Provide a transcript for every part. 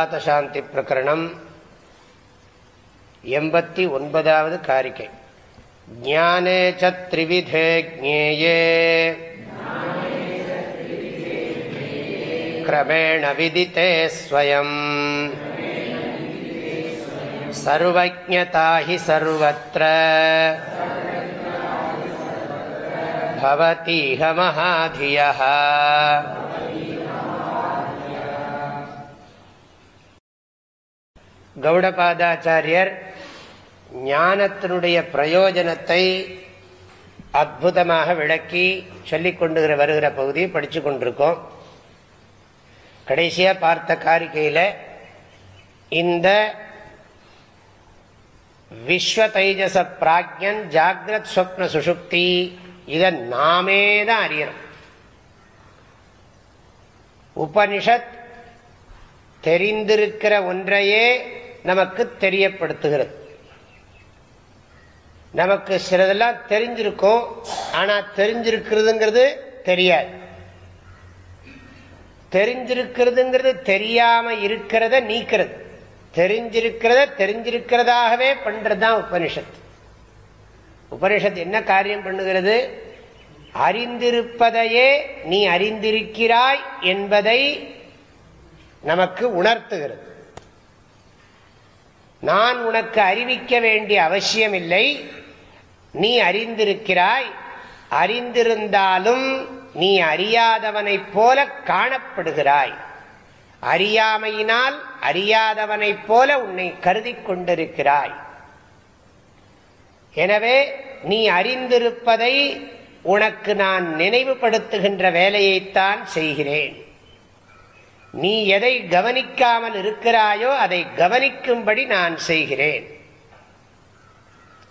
அலாதசாந்தி பிரகரணம் எண்பத்தி ஒன்பதாவது காரிக்கை ஞானே சிவிதே ஜேயே கிரமேண விதித்தே ஸ்வயம் सर्वज्ञता हि सर्वत्र भवतीह महाधियः கௌடபாதாச்சாரியர் ஞானத்தினுடைய பிரயோஜனத்தை அற்புதமாக விளக்கி சொல்லிக் கொண்டு வருகிற பகுதியை படித்து கொண்டிருக்கோம். கடைசியாக பார்த்த காரிக்கையில் இந்த விஸ்வ தைஜச பிராக்யன் ஜாகிரத் ஸ்வப்ன சுஷுப்தி இதை நாமே தான் அறியணும் உபனிஷத் தெரிந்திருக்கிற ஒன்றையே நமக்கு தெரியப்படுத்துகிறது. நமக்கு சிலதெல்லாம் தெரிஞ்சிருக்கும் ஆனா தெரிஞ்சிருக்கிறதுங்கிறது தெரியாது. தெரிஞ்சிருக்கிறதுங்கிறது தெரியாம இருக்கிறத நீக்கிறது. தெரிஞ்சிருக்கிறத தெரிஞ்சிருக்கிறதாகவே பண்றதுதான் உபனிஷத். உபனிஷத் என்ன காரியம் பண்ணுகிறது? அறிந்திருப்பதையே நீ அறிந்திருக்கிறாய் என்பதை நமக்கு உணர்த்துகிறது. நான் உனக்கு அறிவிக்க வேண்டிய அவசியமில்லை. நீ அறிந்திருக்கிறாய். அறிந்திருந்தாலும் நீ அறியாதவனைப் போல காணப்படுகிறாய். அறியாமையினால் அறியாதவனைப் போல உன்னை கருதி கொண்டிருக்கிறாய். எனவே நீ அறிந்திருப்பதை உனக்கு நான் நினைவுபடுத்துகின்ற வேலையைத்தான் செய்கிறேன். நீ எதை கவனிக்காமல் இருக்கிறாயோ அதை கவனிக்கும்படி நான் செய்கிறேன்.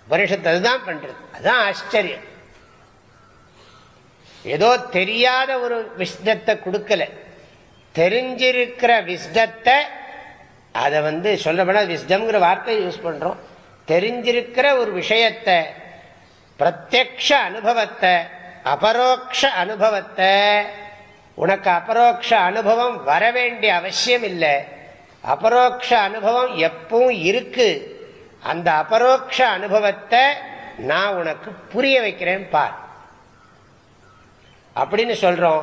வருஷத்து அதுதான் பண்றது. அதுதான் ஆச்சரியம். ஏதோ தெரியாத ஒரு விஷ்டத்தை கொடுக்கல. தெரிஞ்சிருக்கிற விஷ்டத்தை அதை வந்து சொல்லப்பட விஷ்டம்ங்கிற வார்த்தை யூஸ் பண்றோம். தெரிஞ்சிருக்கிற ஒரு விஷயத்தை பிரத்யக்ஷ அனுபவத்தை அபரோக்ஷ அனுபவத்தை உனக்கு அபரோக்ஷ அனுபவம் வர வேண்டிய அவசியம் இல்லை அபரோக்ஷ அனுபவம் எப்பவும் இருக்கு. அந்த அபரோக்ஷ அனுபவத்தை நான் உனக்கு புரிய வைக்கிறேன் பார். அப்படின்னு சொல்றோம்.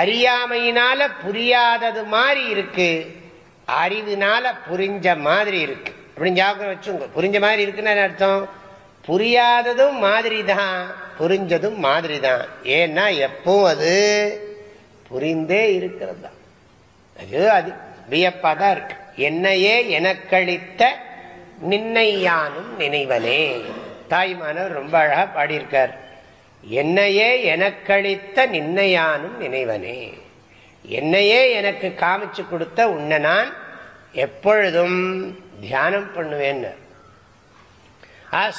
அறியாமையினால புரியாதது மாதிரி இருக்கு. அறிவினால புரிஞ்ச மாதிரி இருக்கு. அப்படின்னு ஞாபகம் வச்சுங்க புரிஞ்ச மாதிரி இருக்குன்னு அர்த்தம்? புரியாததும் மாதிரி தான் புரிஞ்சதும் மாதிரி தான் ஏன்னா எப்பவும் அது புரிந்தே இருக்கிறது? தான் அது அது வியப்பாக தான் இருக்கு. என்னையே எனக்களித்த நின்னையானும் நினைவனே. தாய்மானவர் ரொம்ப அழகா பாடியிருக்கார். என்னையே எனக்களித்த நின்னையானும் நினைவனே. என்னையே எனக்கு காமிச்சு கொடுத்த உன்னை நான் எப்பொழுதும் தியானம் பண்ணுவேன்னு.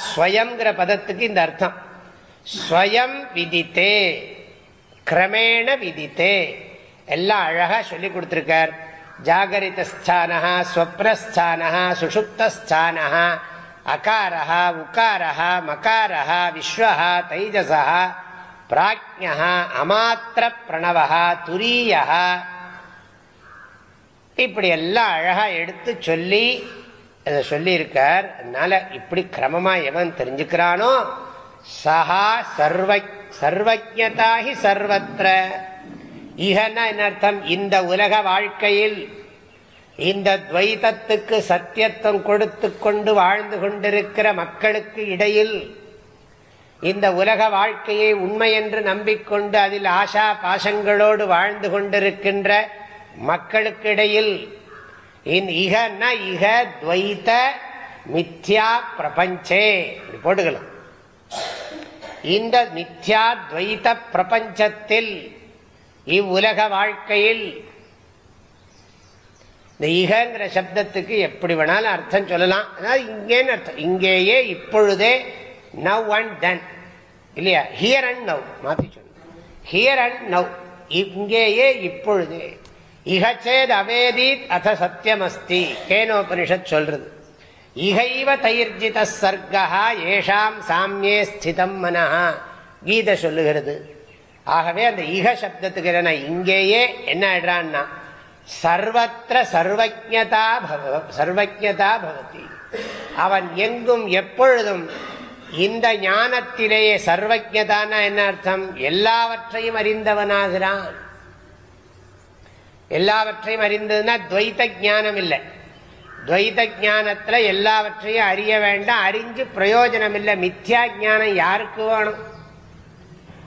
ஸ்வயம்ங்கிற பதத்துக்கு இந்த அர்த்தம். ஸ்வயம் விதித்தே. கிரமேண விதித்தே எல்லாம் அழகா சொல்லி கொடுத்திருக்கார் ஜாகரிதஸ்தானா ஸ்வப்னஸ்தானா சுஷுப்தஸ்தானா அகாரா உக்காரா மகாரா விஸ்வா தைஜசா பிராஜ்யா அமாத்திர பிரணவா துரிய இப்படி எல்லாம் அழகா எடுத்து சொல்லி அதை சொல்லியிருக்கார். அதனால இப்படி கிரமமா எவன் தெரிஞ்சுக்கிறானோ சஹா சர்வ சர்வஜதாகி சர்வத்திர இகனா என்ன அர்த்தம்? இந்த உலக வாழ்க்கையில் இந்த துவைதத்துக்கு சத்தியத்துவம் கொடுத்து கொண்டு வாழ்ந்து கொண்டிருக்கிற மக்களுக்கு இடையில் இந்த உலக வாழ்க்கையை உண்மை என்று நம்பிக்கொண்டு அதில் ஆசா பாசங்களோடு வாழ்ந்து கொண்டிருக்கின்ற மக்களுக்கு இடையில் இகன்னா இக துவைத மித்யா பிரபஞ்சே. போட்டுக்கலாம். இந்த மித்யா துவைத பிரபஞ்சத்தில் இவ்வுலக வாழ்க்கையில் இந்த ஈகங்கிற சப்தத்துக்கு எப்படி வேணாலும் அர்த்தம் சொல்லலாம். அதாவது இங்கேன்னு அர்த்தம். இங்கேயே இப்பொழுதே நவ் அண்ட் தென் இல்லையா? ஹியர் அண்ட் நவ் மாத்தி சொல்லு. ஹியர் அண்ட் நவ் இங்கேயே இப்பொழுதே. இகச்சேத் அவேதீத் அத சத்தியமஸ்தி. கேனோபனிஷத் சொல்றது. இகைவ தைர்ஜித சர்க்கா ஏஷாம் சாமியே ஸ்திதம் மனஹா கீதை சொல்லுகிறது. ஆகவே அந்த இக சப்தத்துக்கு என்ன இங்கேயே என்ன ஆயிடுறான்னா சர்வத்திர சர்வஜதா சர்வஜதா பவதி. அவன் எங்கும் எப்பொழுதும் இந்த ஞானத்திலேயே சர்வஜதான என்ன அர்த்தம்? எல்லாவற்றையும் அறிந்தவனாகிறான். எல்லாவற்றையும் அறிந்ததுன்னா துவைத்த ஜானம் இல்லை துவைத ஜானத்தில் எல்லாவற்றையும் அறிய வேண்டாம் அறிஞ்சு பிரயோஜனம் இல்லை மித்யா ஜானம் யாருக்கு வேணும்?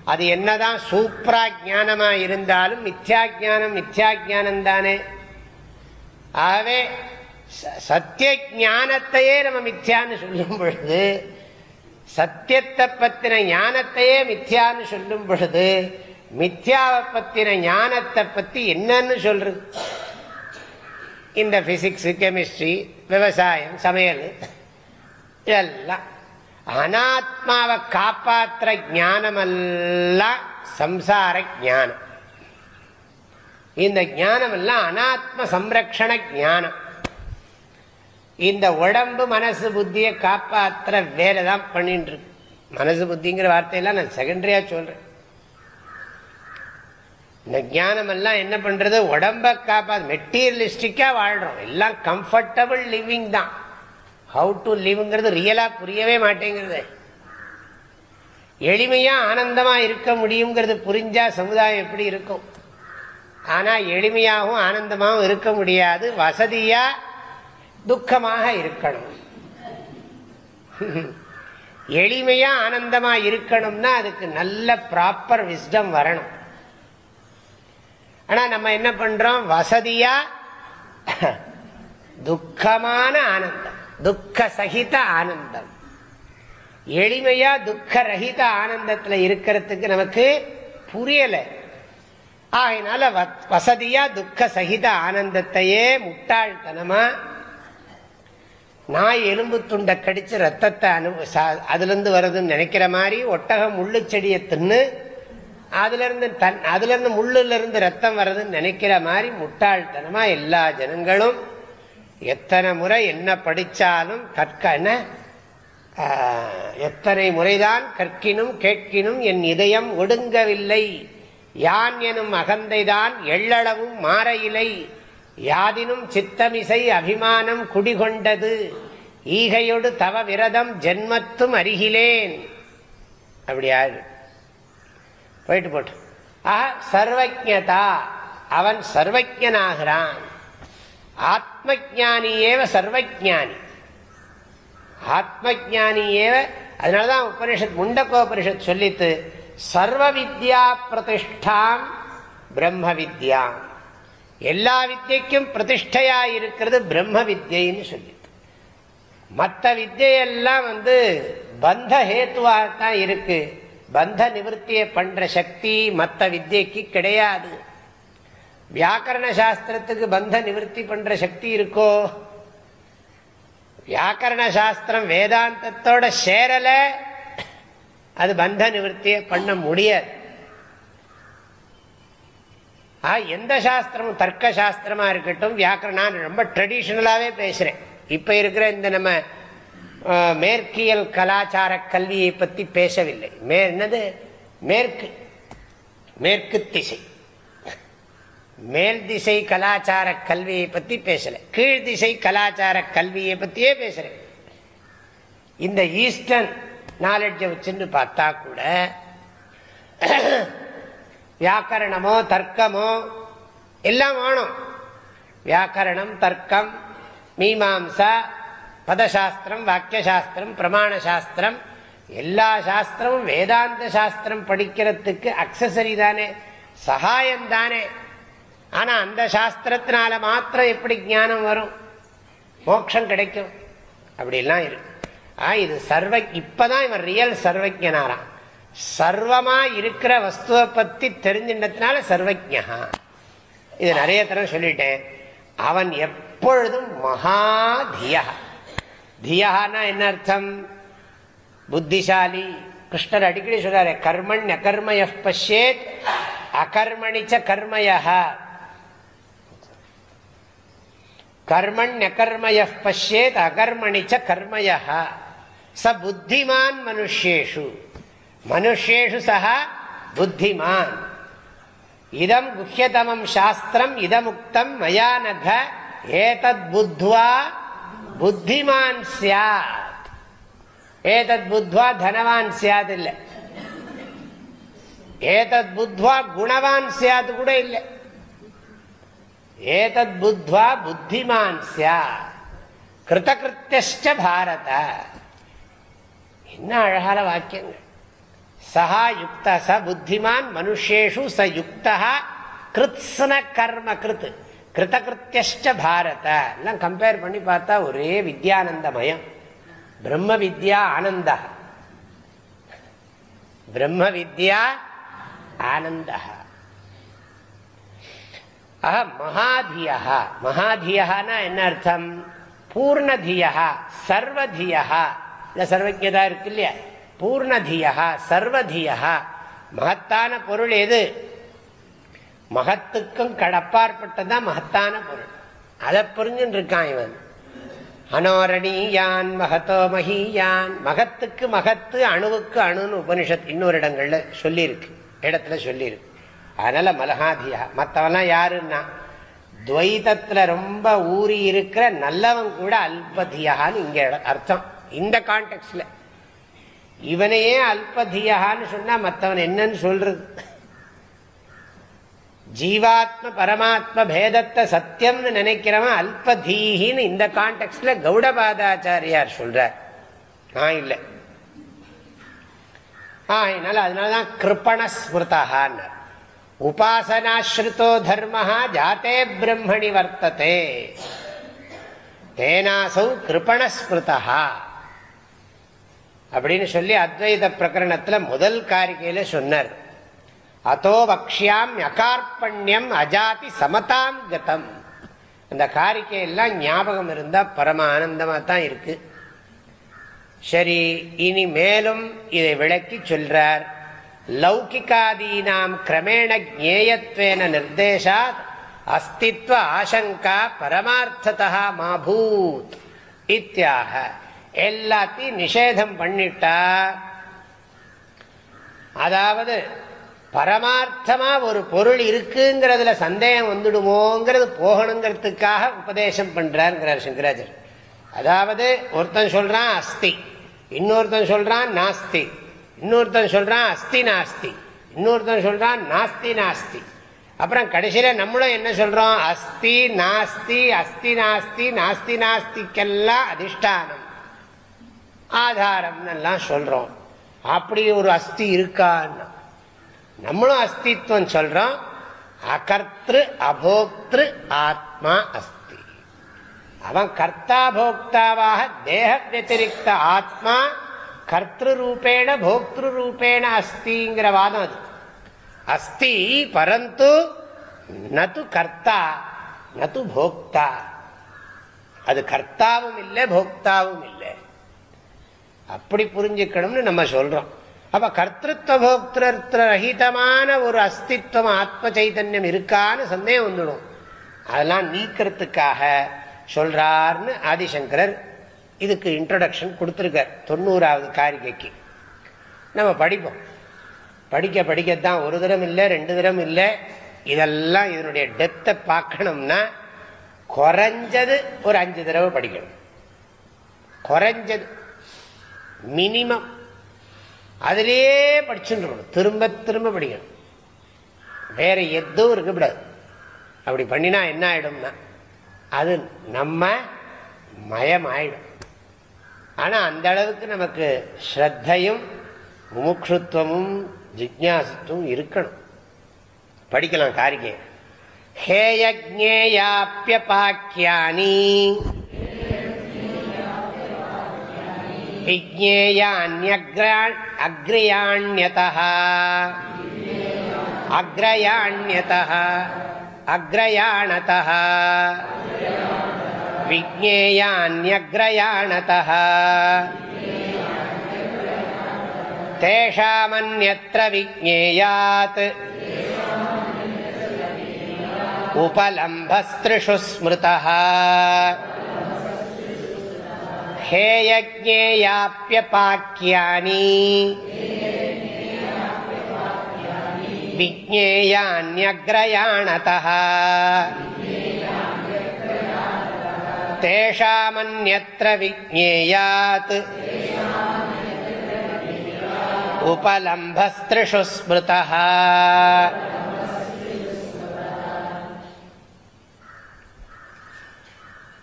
அது என்னதான் சூப்ரா ஜானமா இருந்தாலும் மித்யா ஜானம் மித்யா ஜானம் தானே ஆகவே சத்திய ஞானத்தையே நம்ம மித்யான்னு சொல்லும் பொழுது சத்தியத்தை பத்தின ஞானத்தையே மித்யான்னு சொல்லும் பொழுது மித்யாவை பத்தின ஞானத்தை பத்தி என்னன்னு சொல்றது? இந்த பிசிக்ஸ் கெமிஸ்ட்ரி விவசாயம் சமையல் இதெல்லாம். அனாத்மாவை காப்பாற்ற ஜானமெல்லாம் சம்சார ஜானம் இந்த ஜானம் எல்லாம் அனாத்ம சம்ரக்ஷண ஜானம் இந்த உடம்பு மனசு புத்தியை காப்பாற்றுற வேலை தான் பண்ணிட்டு இருக்கு மனசு புத்திங்கிற வார்த்தையெல்லாம் நான் செகண்டரியா சொல்றேன். இந்த ஜானம் எல்லாம் என்ன பண்றது? உடம்ப காப்பாது மெட்டீரியலிஸ்டிக்கா வாழ்றோம். எல்லாம் கம்ஃபர்டபுள் லிவிங் தான். ஹவு டு லிவ்ங்கிறது ரியலா புரியவே மாட்டேங்கிறது. எளிமையா ஆனந்தமா இருக்க முடியுங்கிறது புரிஞ்சா சமுதாயம் எப்படி இருக்கும்? ஆனா எளிமையாகவும் ஆனந்தமாகவும் இருக்க முடியாது. வசதியா துக்கமாக இருக்கணும். எளிமையா ஆனந்தமா இருக்கணும்னா அதுக்கு நல்ல ப்ராப்பர் விஸ்டம் வரணும். ஆனா நம்ம என்ன பண்றோம்? வசதியா துக்கமான ஆனந்தம். துக்க சகித ஆனந்தம். எளிமையா துக்க ரஹித ஆனந்தத்தில் இருக்கிறதுக்கு நமக்கு புரியல. ஆகினால வசதியா துக்க சகித ஆனந்தத்தையே முட்டாள்தனமா நாய் எலும்பு துண்டை கடிச்சு ரத்தத்தை அனு அதுல இருந்து வருதுன்னு நினைக்கிற மாதிரி ஒட்டகம் முள்ளு செடியை தின்னு அதுல இருந்து தன் அதுல இருந்து முள்ளுல இருந்து ரத்தம் வர்றதுன்னு நினைக்கிற மாதிரி முட்டாள்தனமா எல்லா ஜனங்களும் எத்தனை முறை என்ன படிச்சாலும் கற்க என்ன? எத்தனை முறைதான் கற்கினும் கேட்கினும் என் இதயம் ஒடுங்கவில்லை. யான் எனும் அகந்தைதான் எள்ளளவும் மாற இலை யாதினும் சித்தமிசை அபிமானம் குடிகொண்டது. ஈகையொடு தவ விரதம் ஜென்மத்தும் அருகிலேன். அப்படியா? போயிட்டு போட்டு ஆஹா சர்வஜதா அவன் சர்வஜனாகிறான் ஆத்ம ஜானி ஏவ சர்வஜானி ஆத்ம ஜானி ஏவ அதனாலதான் உபனிஷத் முண்டக்கோபனிஷத் சொல்லித்து சர்வ வித்யா பிரதிஷ்டாம் பிரம்ம வித்யா எல்லா வித்தியக்கும் பிரதிஷ்டையா இருக்கிறது பிரம்ம வித்யின்னு சொல்லி மற்ற வித்தியெல்லாம் வந்து பந்த ஹேத்துவாகத்தான் இருக்கு பந்த நிவர்த்தியை பண்ற சக்தி மற்ற வித்தியக்கு கிடையாது. வியாக்கரண சாஸ்திரத்துக்கு பந்த நிவர்த்தி பண்ற சக்தி இருக்கோ? வியாக்கரண சாஸ்திரம் வேதாந்தத்தோட சேரல அது பந்த நிவர்த்தியை பண்ண முடியாது. எந்த சாஸ்திரமும் தர்க்க சாஸ்திரமா இருக்கட்டும் வியாக்கரணம் நான் ரொம்ப ட்ரெடிஷ்னலாகவே பேசுறேன். இப்ப இருக்கிற இந்த நம்ம மேற்கியல் கலாச்சார கல்வியை பற்றி பேசவில்லை. மே என்னது? மேற்கு மேற்கு திசை. மேல் திசை கலாச்சார கல்வியை பற்றி பேசலை. கீழ் திசை கலாச்சார கல்வியை பற்றியே பேசுறேன் இந்த ஈஸ்டர்ன் நாலெட்ஜை வச்சுன்னு பார்த்தா கூட வியாக்கரணமோ தர்க்கமோ எல்லாம் வேணும். வியாக்கரணம் தர்க்கம் மீமாம்சா பதசாஸ்திரம் வாக்கியசாஸ்திரம் பிரமாண சாஸ்திரம் எல்லா சாஸ்திரமும் வேதாந்த சாஸ்திரம் படிக்கிறதுக்கு அக்சசரி தானே சகாயம் தானே ஆனா அந்த சாஸ்திரத்தினால மாத்திரம் எப்படி ஞானம் வரும்? மோட்சம் கிடைக்கும். அப்படிலாம் இருக்கு ஆ இது சர்வ இப்பதான் இவன் ரியல் சர்வஜனாராம். சர்வமா இருக்கிற வஸ்துவை பத்தி தெரிஞ்சின்றதுனால சர்வஜா இது நிறைய தரம் சொல்லிட்டேன். அவன் எப்பொழுதும் மகாதியா தியகானா என்ன அர்த்தம் புத்திசாலி கிருஷ்ணர் அடிக்கடி சொல்றாரு கர்மன் அகர்மய பஷேத் அகர்மணிச்ச கர்மய கர்மன் அகர்மய பஷேத் அகர்மணிச்ச கர்மய ச புத்திமான் மனுஷேஷு மனுஷேஷு சக புத்திமான் இதம் குஹ்யதமம் சாஸ்திரம் இதமுக்தம் மயா நக ஏதத் புத்வா புத்திமான் சியாத் ஏதத் புத்வா தனவான் சியாத் இல்லை ஏதத் புத்வா குணவான் சியாத் கூட இல்லை ஏதத் புத்வா புத்திமான் சியாத் கிருதகிருத்திய பாரத என்ன அழகான வாக்கியங்கள் சஹா யுக்த ச புத்திமான் மனுஷேஷு ச யுக்தா கிருத்ஸ்ன கர்ம கிருத்து கிருத்தகிருத்திய பாரத எல்லாம் கம்பேர் பண்ணி பார்த்தா ஒரே வித்யானந்தமயம் பிரம்ம வித்யா ஆனந்த பிரம்ம வித்யா ஆனந்த ஆஹ மகாதியா மகாதியானா என்ன அர்த்தம் பூர்ணதியா சர்வதியா இல்ல சர்வஜதா இருக்கு இல்லையா பூர்ணதியா சர்வதியா மகத்தான பொருள் எது மகத்துக்கும் கடப்பாற்பட்டதான் மகத்தான பொருள். அதை புரிஞ்சுட்டு இருக்கான் இவன். அனோரணியான் மகத்தோ மகியான். மகத்துக்கு மகத்து அணுவுக்கு அணுன்னு உபனிஷத் இன்னொரு இடங்கள்ல சொல்லியிருக்கு. இடத்துல சொல்லியிருக்கு. அதனால மலகாதியா. மற்றவெல்லாம் யாருன்னா துவைதத்துல ரொம்ப ஊறி இருக்கிற நல்லவன் கூட அல்பதியான்னு இங்க அர்த்தம். இந்த கான்டெக்ட்ல இவனையே அல்பதியான்னு சொன்னா மற்றவன் என்னன்னு சொல்றது? ஜீவாத்ம பரமாத்ம பேதத்தை சத்தியம்னு நினைக்கிறவன் அல்பதீகின்னு இந்த கான்டெக்ட்ல கௌடபாதாச்சாரியார் சொல்றார். நான் இல்லை. அதனால அதனாலதான் கிருப்பணஸ்மிருதான்னு உபாசனாஸ்ருதோ தர்ம ஜாத்தே பிரம்மணி வர்த்ததே. தேனாசௌ கிருப்பணஸ்மிருதா அப்படின்னு சொல்லி அத்வைத பிரகரணத்துல முதல் காரிக்கையில சொன்னார். அதோ வக்ஷியாம் அகார்பண்யம் அஜாதி சமதாம் கதம். அந்த காரிக்கையெல்லாம் ஞாபகம் இருந்தா பரம ஆனந்தமா தான் இருக்கு. சரி இனி மேலும் இதை விளக்கி சொல்றார். லௌகிகாதீனாம் கிரமேண ஜேயத்வேன நிர்தேசாத் அஸ்தித்வ ஆசங்கா பரமார்த்ததா மாபூத். இத்தியாக எல்லாத்தையும் நிஷேதம் பண்ணிட்டா அதாவது பரமார்த்தமா ஒரு பொருள் இருக்குங்கிறதுல சந்தேகம் வந்துடுமோங்கிறது போகணுங்கிறதுக்காக உபதேசம் பண்றாருங்கிறார் சங்கராஜர் அதாவது ஒருத்தன் சொல்றான் அஸ்தி இன்னொருத்தன் சொல்றான் நாஸ்தி இன்னொருத்தன் சொல்றான் அஸ்தி நாஸ்தி இன்னொருத்தன் சொல்றான் நாஸ்தி நாஸ்தி. அப்புறம் கடைசியில நம்மளும் என்ன சொல்றோம்? அஸ்தி நாஸ்தி அஸ்தி நாஸ்தி நாஸ்தி நாஸ்திக்கெல்லாம் அதிஷ்டானம் ஆதாரம் எல்லாம் சொல்றோம். அப்படி ஒரு அஸ்தி இருக்கான்னு. நம்மளும் அஸ்தித்வம் சொல்றோம். அகர்த்திரு அபோக்திரு ஆத்மா அஸ்தி. அவன் கர்த்தா போக்தாவாக தேக வத்திரிக்த ஆத்மா கர்த்திரு ரூபேண போக்திரு ரூபேண அஸ்திங்கிற வாதம் அது. அஸ்தி பரந்து நது கர்த்தா நது போக்தா. அது கர்த்தாவும் இல்லை போக்தாவும் இல்லை. அப்படி புரிஞ்சுக்கணும்னு நம்ம சொல்றோம். அப்ப கர்த்தத்துவ போக்திருத்த ரஹிதமான ஒரு அஸ்தித்வம் ஆத்ம சைதன்யம் இருக்கான்னு சந்தேகம் வந்துடும் அதெல்லாம் நீக்கிறதுக்காக சொல்றார்னு ஆதிசங்கரர் இதுக்கு இன்ட்ரடக்ஷன் கொடுத்துருக்கார் தொண்ணூறாவது காரிகைக்கு நம்ம படிப்போம் படிக்க படிக்கத்தான் ஒரு தரம் இல்லை ரெண்டு தரம் இல்லை இதெல்லாம் இதனுடைய டெப்த்தை பார்க்கணும்னா குறைஞ்சது ஒரு அஞ்சு தடவை படிக்கணும் குறைஞ்சது மினிமம் அதிலேயே படிச்சுட்டு திரும்ப திரும்ப படிக்கணும். வேற எதுவும் இருக்கக்கூடாது அப்படி பண்ணினா என்ன ஆயிடும்னா அது நம்ம மயம் ஆயிடும் ஆனால் அந்த அளவுக்கு நமக்கு ஸ்ரத்தையும் முமுட்சுத்துவமும் ஜிக்யாசுத்துவம் இருக்கணும். படிக்கலாம் காரிகே. ஹேயஜேயாப்பியபாக்கியானி அக்ரயாண்யதः அக்ரயாணதः विज्ञेयान्यग्रयाणतः तेषामन्यत्र विज्ञेयात् उपलम्भस्त्रिषु स्मृतः हेयज्ञेयाप्यपाक्यानि विज्ञेयान्यग्रयाणतः तेषामन्यत्र विज्ञेयात् उपलम्भस्त्रिषु स्मृतः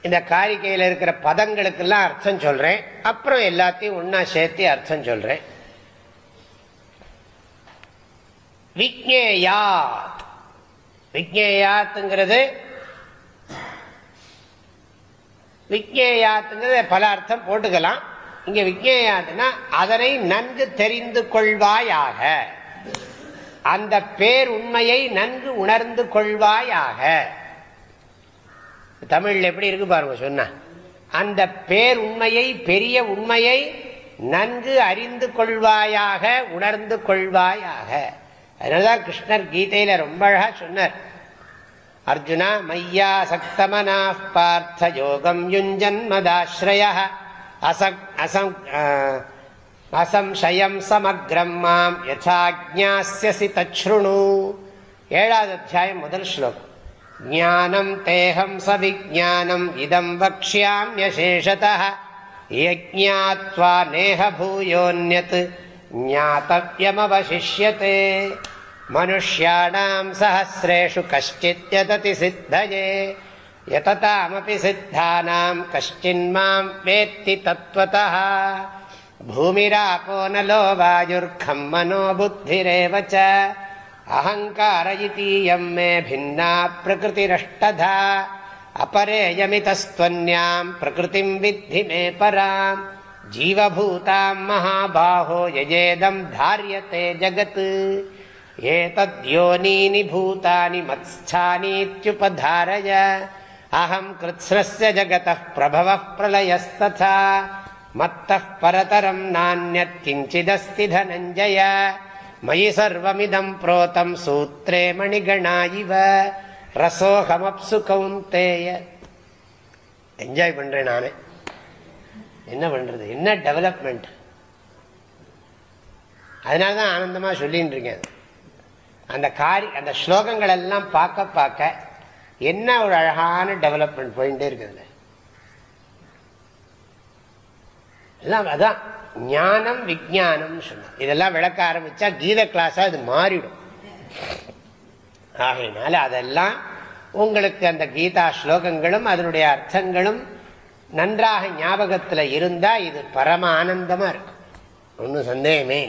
இந்த காரிக்கையில் இருக்கிற பதங்களுக்கெல்லாம் அர்த்தம் சொல்றேன். அப்புறம் எல்லாத்தையும் ஒன்னா சேர்த்து அர்த்தம் சொல்றேன். விக்னேயாத் விக்னேயாத்துங்கிறது விக்னேயாத்துங்கிறது பல அர்த்தம் போட்டுக்கலாம். இங்க விக்னேயாத்துனா அதனை நன்கு தெரிந்து கொள்வாயாக. அந்த பேர் உண்மையை நன்கு உணர்ந்து கொள்வாயாக. தமிழ்ல எப்படி இருக்கு பாருங்க சொன்ன. அந்த பேர் உண்மையை பெரிய உண்மையை நன்கு அறிந்து கொள்வாயாக உணர்ந்து கொள்வாயாக. அதனாலதான் கிருஷ்ணர் கீதையில ரொம்ப அழகா சொன்னார். அர்ஜுனா மையா சக்தமனா பார்த்த யோகம் யுஞ்சன்மதாஸ்ரய அசம்சயம் சமக்ரம் மாம் யசாஜாஸ்யசி தச்ருணு ஏழாவது அத்தியாயம் முதல் ஸ்லோகம். ஞானம் தேகம் சவிஜானம் இதம் வக்ஷாமியசேஷதः யஜ்ஞாத்வா நேஹ பூயோன்யத் ஞாத்தவியமவசிஷ்யते மனுஷ்யாணாம் சஹசிரேஷு கஷ்டித்யததி சித்தயே யததாமபி சித்தானாம் கஷ்டின்மாம் வேத்தி தத்வதः பூமிராபோ நலோ வாயுர்கம் மனோ புத்திரேவ அகங்கார இத்தீயம் மே பின்னா பிரகிருதிரஷ்டதா अपरेयमितस्त्वन्याम् प्रकृतिम् विद्धि मे पराम् जीवभूताम् महाबाहो यजेदम् धार्यते जगत् एतद्योनीनि भूतानि मत्स्थानीत्युपधारय अहम् कृत्स्नस्य जगतः प्रभवः प्रलयस्तथा मत्तः परतरम् नान्यत्किञ्चिदस्ति धनञ्जय மயி சர்வமிதம் புரோதம் சூத்திரே மணிகணா இவ ரசோகமப்சு கவுந்தேய என்ஜாய் பண்றேன் நானே என்ன பண்றது? என்ன டெவலப்மெண்ட் அதனாலதான் ஆனந்தமா சொல்லின்னு இருக்கேன் அந்த காரி அந்த ஸ்லோகங்கள் எல்லாம் பார்க்க பார்க்க என்ன ஒரு அழகான டெவலப்மெண்ட் போயிட்டே இருக்குதுல எல்லாம் அதான் ஞானம் விஜயானம் சொன்ன இதெல்லாம் விளக்க ஆரம்பிச்சா கீத கிளாஸா இது மாறிடும். ஆகையினால அதெல்லாம் உங்களுக்கு அந்த கீதா ஸ்லோகங்களும் அதனுடைய அர்த்தங்களும் நன்றாக ஞாபகத்தில் இருந்தா இது பரம ஆனந்தமா இருக்கும் ஒன்றும் சந்தேகமே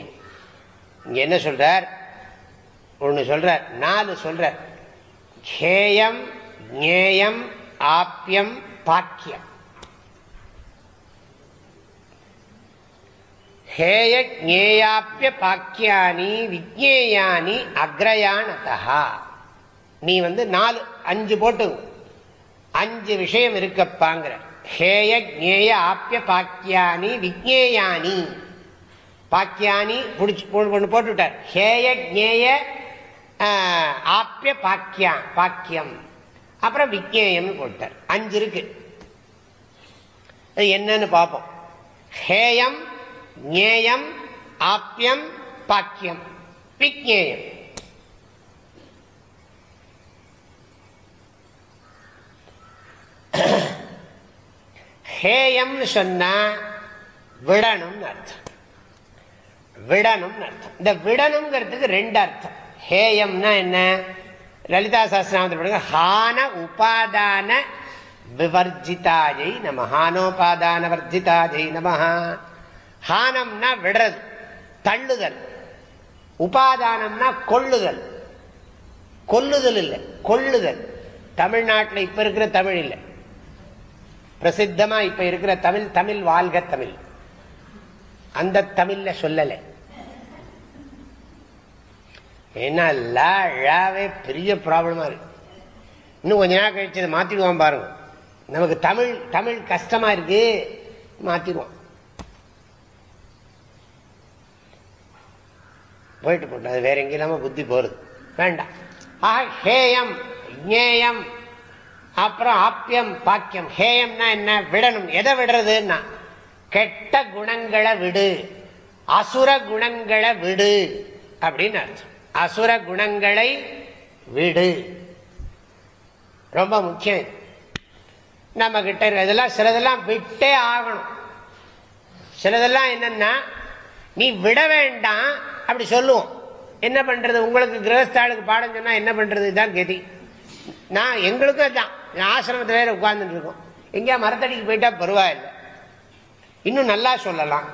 இங்க என்ன சொல்றார்? ஒன்று சொல்றார் நாலு சொல்றார். கேயம் ஞேயம் ஆப்பியம் பாக்கியம். ஹேய ஜேயாப்பிய பாக்கியானி விஜேயானி அக்ரயானதா நீ வந்து நாலு அஞ்சு போட்டு அஞ்சு விஷயம் இருக்கப்பாங்கிற. ஹேய ஜேய ஆப்பிய பாக்கியானி விஜேயானி பாக்கியானி பிடிச்சி போட்டுவிட்டார் ஹேய ஜேய ஆப்பிய பாக்கியா பாக்கியம் அப்புறம் விஜேயம்னு போட்டார். அஞ்சு இருக்கு. என்னன்னு பார்ப்போம் ஹேயம் ஞேயம் ஆப்பியம் பாக்கியம். விஜேயம் ஹேயம்னு சொன்னா விடணும்னு அர்த்தம். விடணும்னு அர்த்தம். இந்த விடணுங்கிறதுக்கு ரெண்டு அர்த்தம். ஹேயம்னா என்ன? லலிதா சாஸ்திராமத்தில் ஹான உபாதான விவர்ஜிதாஜை நம ஹானோபாதான வர்ஜிதாஜை நமஹா. ஹானம்னா விடுறது தள்ளுதல். உபாதானம்னா கொள்ளுதல். கொல்லுதல் இல்லை கொள்ளுதல். தமிழ்நாட்டில் இப்ப இருக்கிற தமிழ் இல்லை. பிரசித்தமா இப்ப இருக்கிற தமிழ் தமிழ் வாழ்க தமிழ். அந்த தமிழ்ல சொல்லல. ஏன்னா லாவே பெரிய ப்ராப்ளமா இருக்கு. இன்னும் கொஞ்ச நேரம் கழிச்சு மாத்திடுவான் பாருங்க. நமக்கு தமிழ் தமிழ் கஷ்டமா இருக்கு. மாத்திடுவான். போயிட்டு போட்டு அது வேற எங்கேயும் புத்தி போறது. வேண்டாம். ஆக ஹேயம் ஜேயம் அப்புறம் ஆப்பியம் பாக்கியம். ஹேயம்னா என்ன? விடணும். எதை விடுறதுன்னா கெட்ட குணங்களை விடு. அசுர குணங்களை விடு. அப்படின்னு அர்த்தம். அசுர குணங்களை விடு. ரொம்ப முக்கியம் நம்ம கிட்ட இதெல்லாம் சிலதெல்லாம் விட்டே ஆகணும். சிலதெல்லாம் என்னன்னா நீ விட வேண்டாம் அப்படி சொல்லுவோம் என்ன பண்றது? உங்களுக்கு கிரகஸ்தாளுக்கு பாடம் சொன்னா என்ன பண்றது? தான் கதி. நான் எங்களுக்கும் அதுதான் ஆசிரமத்தில் வேற உட்கார்ந்துட்டு இருக்கோம். எங்கேயா மரத்தடிக்கு போயிட்டா பரவாயில்லை. இன்னும் நல்லா சொல்லலாம்.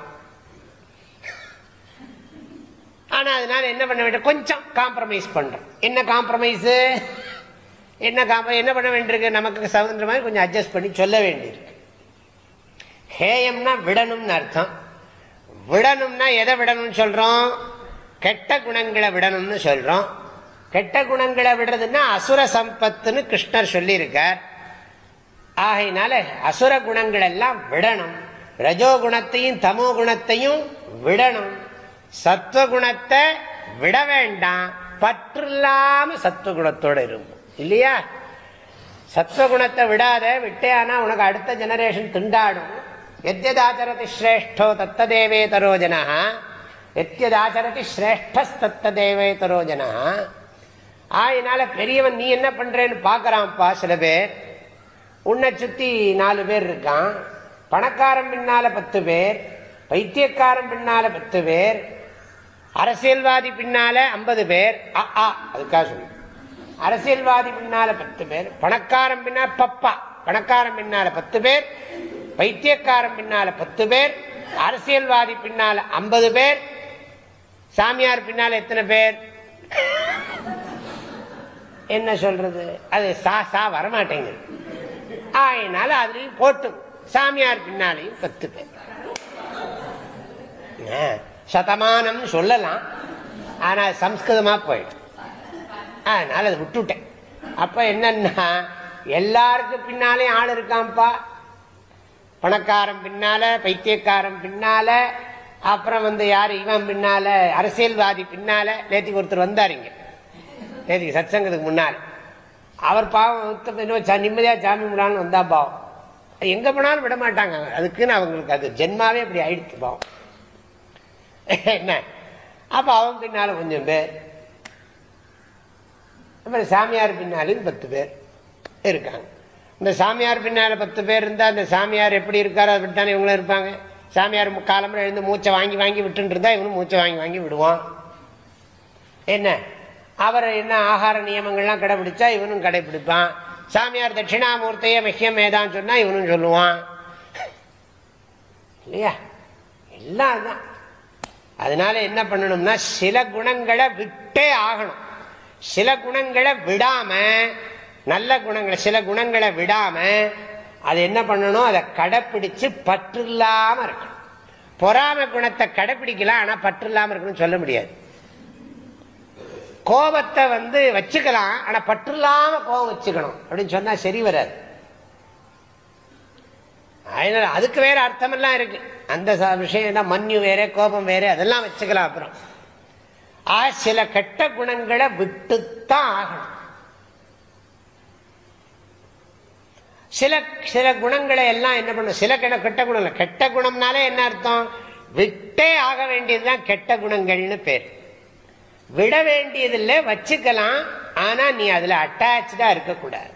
ஆனா அதனால என்ன பண்ண வேண்டிய கொஞ்சம் காம்ப்ரமைஸ் பண்றோம். என்ன காம்ப்ரமைஸ் என்ன காம்ப என்ன பண்ண வேண்டியிருக்கு? நமக்கு சவுந்தர மாதிரி கொஞ்சம் அட்ஜஸ்ட் பண்ணி சொல்ல வேண்டியிருக்கு. ஹேயம்னா விடணும்னு அர்த்தம். விடணும்னா எதை விடணும்னு சொல்றோம்? கெட்ட குணங்களை விடணும்னு சொல்றோம். கெட்ட குணங்களை விடுறதுன்னா அசுர சம்பத்துன்னு கிருஷ்ணர் சொல்லியிருக்கார். ஆகையினால அசுர குணங்கள் எல்லாம் விடணும் ரஜோகுணத்தையும் தமோ குணத்தையும் விடணும். சத்துவகுணத்தை விட வேண்டாம். பற்று இல்லாம சத்துவகுணத்தோட இருக்கும் இல்லையா? சத்துவகுணத்தை விடாத விட்டேனா உனக்கு அடுத்த ஜெனரேஷன் திண்டாடும். எத்தியதாச்சரதி ஸ்ரேஷ்டோ தத்ததேவே தரோஜனா எத்தியதாச்சரதி ஸ்ரேஷ்டஸ்தத்ததேவே ஜனா. ஆயினால பெரியவன் நீ என்ன பண்றேன்னு பாக்குறான்ப்பா சில பேர். உன்னை சுத்தி நாலு பேர் இருக்கான். பணக்காரன் பின்னால பத்து பேர். பைத்தியக்காரன் பின்னால பத்து பேர். அரசியல்வாதி பின்னால ஐம்பது பேர். அதுக்காக சொல்லு. அரசியல்வாதி பின்னால பத்து பேர். பணக்காரன் பின்னா பப்பா. பணக்காரன் பின்னால பத்து பேர். பைத்தியக்காரன் பின்னால பத்து பேர். அரசியல்வாதி பின்னால ஐம்பது பேர். சாமியார் பின்னால எத்தனை பேர்? என்ன சொல்றது? அது சா சா வரமாட்டேங்குது. அதனால அதுலயும் போட்டும். சாமியார் பின்னாலையும் பத்து பேர். சதமானம் சொல்லலாம். ஆனா சம்ஸ்கிருதமா போயிடும். அதனால அதை விட்டுட்டேன். அப்ப என்னன்னா எல்லாருக்கும் பின்னாலே ஆள் இருக்கான்ப்பா. பணக்காரன் பின்னால பைத்தியக்காரன் பின்னால அப்புறம் வந்து யார்? இவன் பின்னால அரசியல்வாதி பின்னால நேற்றுக்கு ஒருத்தர் வந்தாருங்க நேற்றுக்கு சத்சங்கத்துக்கு முன்னால். அவர் பாவம் நிம்மதியாக சாமி முடான்னு வந்தா பாவம். எங்க போனாலும் விட மாட்டாங்க அதுக்குன்னு அவங்களுக்கு அது ஜென்மாவே அப்படி ஆயிடுச்சு பாவம். என்ன? அப்ப அவன் பின்னால கொஞ்சம் பேர். அப்புறம் சாமியார் பின்னாலும் பத்து பேர் இருக்காங்க. இந்த சாமியார் பின்னால பத்து பேர் இருந்தா அந்த சாமியார் எப்படி இருக்காரோ அப்படித்தானே இவங்களும் இருப்பாங்க. சாமியார் காலம்பரம் எழுந்து மூச்சை வாங்கி வாங்கி விட்டு இருந்தா இவனும் மூச்சை வாங்கி வாங்கி விடுவான். என்ன? அவர் என்ன ஆகார நியமங்கள்லாம் கடைபிடிச்சா இவனும் கடைபிடிப்பான். சாமியார் தட்சிணாமூர்த்திய மஹ்யம் ஏதான்னு சொன்னா இவனும் சொல்லுவான். இல்லையா? எல்லாம் தான் அதனால என்ன பண்ணணும்னா சில குணங்களை விட்டே ஆகணும். சில குணங்களை விடாம நல்ல குணங்களை சில குணங்களை விடாம அது என்ன பண்ணணும்? அதை கடைப்பிடிச்சு பற்று இல்லாம இருக்கணும். பொறாம குணத்தை கடைப்பிடிக்கலாம் ஆனா பற்று இல்லாம இருக்கணும்னு சொல்ல முடியாது. கோபத்தை வந்து வச்சுக்கலாம் ஆனா பற்று இல்லாம கோபம் வச்சுக்கணும். அப்படின்னு சொன்னா சரி வராது. அதனால அதுக்கு வேற அர்த்தம் எல்லாம் இருக்கு. அந்த விஷயம் என்ன? மன்யு வேற கோபம் வேற அதெல்லாம் வச்சுக்கலாம் அப்புறம். ஆ சில கெட்ட குணங்களை விட்டுத்தான் ஆகணும். சில சில குணங்களை எல்லாம் என்ன பண்ணும்? சில கிட கெட்ட குணம் கெட்ட குணம்னாலே என்ன அர்த்தம்? விட்டே ஆக வேண்டியதுதான் கெட்ட குணங்கள்னு பேர். விட வேண்டியதில்லை வச்சுக்கலாம். ஆனா நீ அதுல அட்டாச்சா இருக்கக்கூடாது.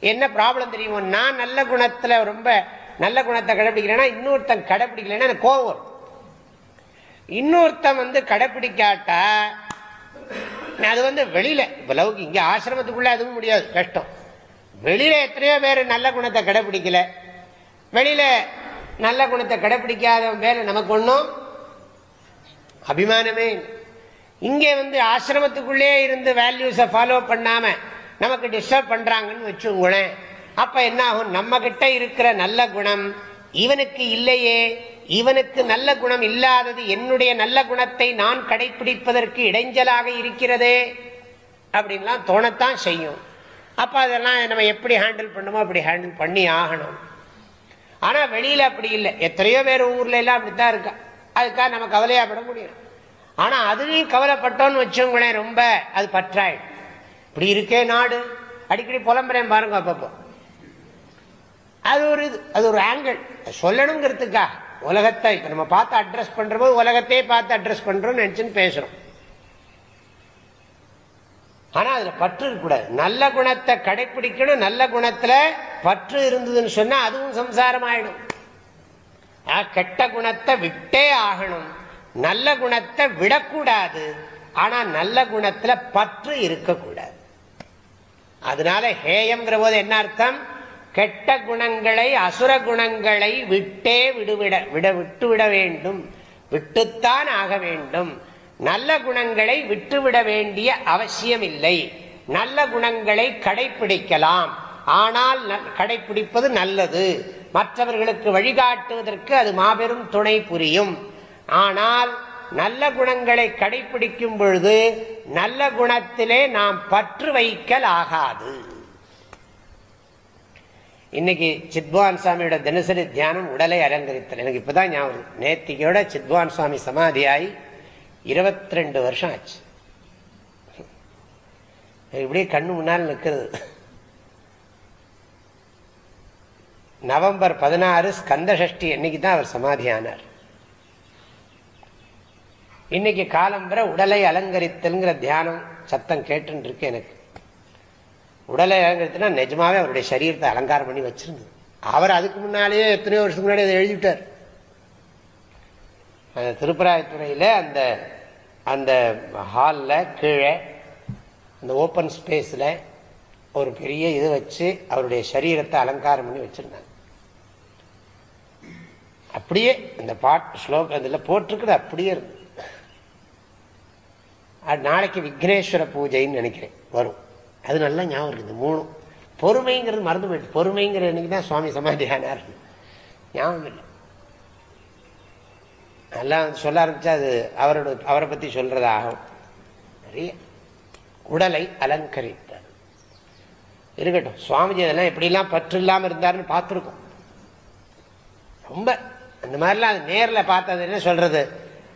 என்ன ப்ராப்ளம் தெரியுமோ? நான் நல்ல குணத்துல ரொம்ப நல்ல குணத்தை கடைபிடிக்கிறேன்னா இன்னொருத்தன் கடைபிடிக்கலன்னா எனக்கு கோவம் வரும். இன்னொருத்தன் வந்து கடைபிடிக்காட்டா அது வந்து வெளியில இப்ப லவுக்கு இங்க ஆசிரமத்துக்குள்ள அதுவும் முடியாது கஷ்டம். வெளியில எத்தனையோ பேர் நல்ல குணத்தை கடைபிடிக்கல. வெளியில நல்ல குணத்தை கடைபிடிக்காத பேர் நமக்கு ஒன்றும் அபிமானமே இங்கே வந்து ஆசிரமத்துக்குள்ளே இருந்து வேல்யூஸை ஃபாலோ பண்ணாம நமக்கு டிஸ்டர்ப் பண்றாங்கன்னு வச்சுங்களேன் அப்ப என்ன ஆகும் நம்ம கிட்ட இருக்கிற நல்ல குணம் இவனுக்கு இல்லையே. இவனுக்கு நல்ல குணம் இல்லாதது என்னுடைய நல்ல குணத்தை நான் கடைபிடிப்பதற்கு இடைஞ்சலாக இருக்கிறதே அப்படின்லாம் தோணத்தான் செய்யும். அப்போ அதெல்லாம் நம்ம எப்படி ஹேண்டில் பண்ணுமோ அப்படி ஹேண்டில் பண்ணி ஆகணும். ஆனால் வெளியில் அப்படி இல்லை. எத்தனையோ பேர் ஊர்ல எல்லாம் அப்படித்தான் இருக்கா. அதுக்காக நம்ம கவலையாப்பட முடியும். ஆனால் அதுலேயும் கவலைப்பட்டோன்னு வச்சோங்களேன் ரொம்ப அது பற்றாயிடும். இப்படி இருக்கே நாடு. அடிக்கடி புலம்புறேன் பாருங்க அப்பப்போ. அது ஒரு இது. அது ஒரு ஆங்கிள் சொல்லணுங்கிறதுக்கா உலகத்தை இப்போ நம்ம பார்த்து அட்ரஸ் பண்ணுறபோது போது உலகத்தையே பார்த்து அட்ரஸ் பண்ணுறோம்னு நினச்சின்னு பேசுகிறோம் ஆனா அதுல பற்று இருக்கக்கூடாது நல்ல குணத்தை கடைபிடிக்கணும் நல்ல குணத்துல பற்று இருந்ததுன்னு சொன்னா அதுவும் சம்சாரம் ஆயிடும் கெட்ட குணத்தை விட்டே ஆகணும். நல்ல குணத்தை விடக்கூடாது. ஆனா நல்ல குணத்துல பற்று இருக்கக்கூடாது. அதனால ஹேயம்ங்கிற போது என்ன அர்த்தம்? கெட்ட குணங்களை அசுர குணங்களை விட்டே விடுவிட விட விட்டு விட வேண்டும். விட்டுத்தான் ஆக வேண்டும். நல்ல குணங்களை விட்டுவிட வேண்டிய அவசியம் இல்லை நல்ல குணங்களை கடைபிடிக்கலாம் ஆனால் கடைபிடிப்பது நல்லது. மற்றவர்களுக்கு வழிகாட்டுவதற்கு அது மாபெரும் துணை புரியும். ஆனால் நல்ல குணங்களை கடைபிடிக்கும் பொழுது நல்ல குணத்திலே நாம் பற்று வைக்கல் ஆகாது இன்னைக்கு சித்வான் சுவாமியோட தினசரி தியானம் உடலை அலங்கரித்தல். எனக்கு இப்பதான் ஞாபகம் நேத்திக்கையோட சித்வான் சுவாமி சமாதியாயி இருபத்தி ரெண்டு வருஷம் ஆச்சு. இப்படியே கண்ணு முன்னால் நிற்கிறது. நவம்பர் பதினாறு ஸ்கந்த சஷ்டி அன்னைக்கு தான் அவர் சமாதியானார். இன்னைக்கு காலம்பர உடலை அலங்கரித்தல்ங்கிற தியானம் சத்தம் கேட்டு இருக்கு எனக்கு. உடலை அலங்கரித்தனா நிஜமாவே அவருடைய சரீரத்தை அலங்காரம் பண்ணி வச்சிருந்தது. அவர் அதுக்கு முன்னாலேயே எத்தனையோ வருஷத்துக்கு முன்னாடி அதை எழுதிவிட்டார். அந்த திருப்பராயத்துறையில் அந்த அந்த ஹாலில் கீழே அந்த ஓப்பன் ஸ்பேஸில் ஒரு பெரிய இது வச்சு அவருடைய சரீரத்தை அலங்காரம் பண்ணி வச்சிருந்தாங்க. அப்படியே இந்த பாட் ஸ்லோகம் இதில் போட்டிருக்குது அப்படியே இருக்கு. நாளைக்கு விக்னேஸ்வர பூஜைன்னு நினைக்கிறேன் வரும். அது நல்லா ஞாபகம் இருக்குது மூணும். பொறுமைங்கிறது மறந்து போயிட்டு பொறுமைங்கிற இன்னைக்கு தான் சுவாமி சமாதி ஆனார் ஞாபகம் இல்லை. எல்லாம் சொல்ல ஆரம்பிச்சா அது அவரோட அவரை பத்தி சொல்றதாகும். நிறைய உடலை அலங்கரித்தார் இருக்கட்டும். சுவாமிஜி அதெல்லாம் எப்படிலாம் பற்று இல்லாம இருந்தாருன்னு பார்த்துருக்கோம். ரொம்ப அந்த மாதிரிலாம் அது நேரில் பார்த்தது என்ன சொல்றது?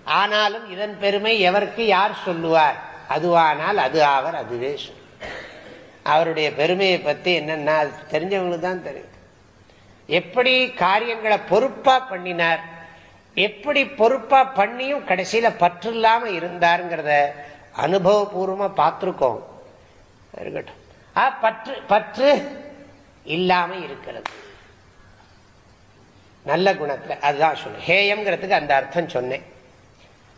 ஆனாலும் இதன் பெருமை எவருக்கு யார் சொல்லுவார்? அதுவானால் அது ஆவர் அதுவே சொல். அவருடைய பெருமையை பத்தி என்னன்னா அது தெரிஞ்சவங்களுக்கு தான் தெரியும். எப்படி காரியங்களை பொறுப்பா பண்ணினார்? எப்படி பொறுப்பா பண்ணியும் கடைசியில பற்று இல்லாம இருந்தாருங்கிறத அனுபவபூர்வமா பார்த்திருக்கோம். இருக்கட்டும். பற்று பற்று இல்லாம இருக்கிறது. நல்ல குணத்துல அதுதான் சொன்னேன். ஹேயம்ங்கிறதுக்கு அந்த அர்த்தம் சொன்னேன்.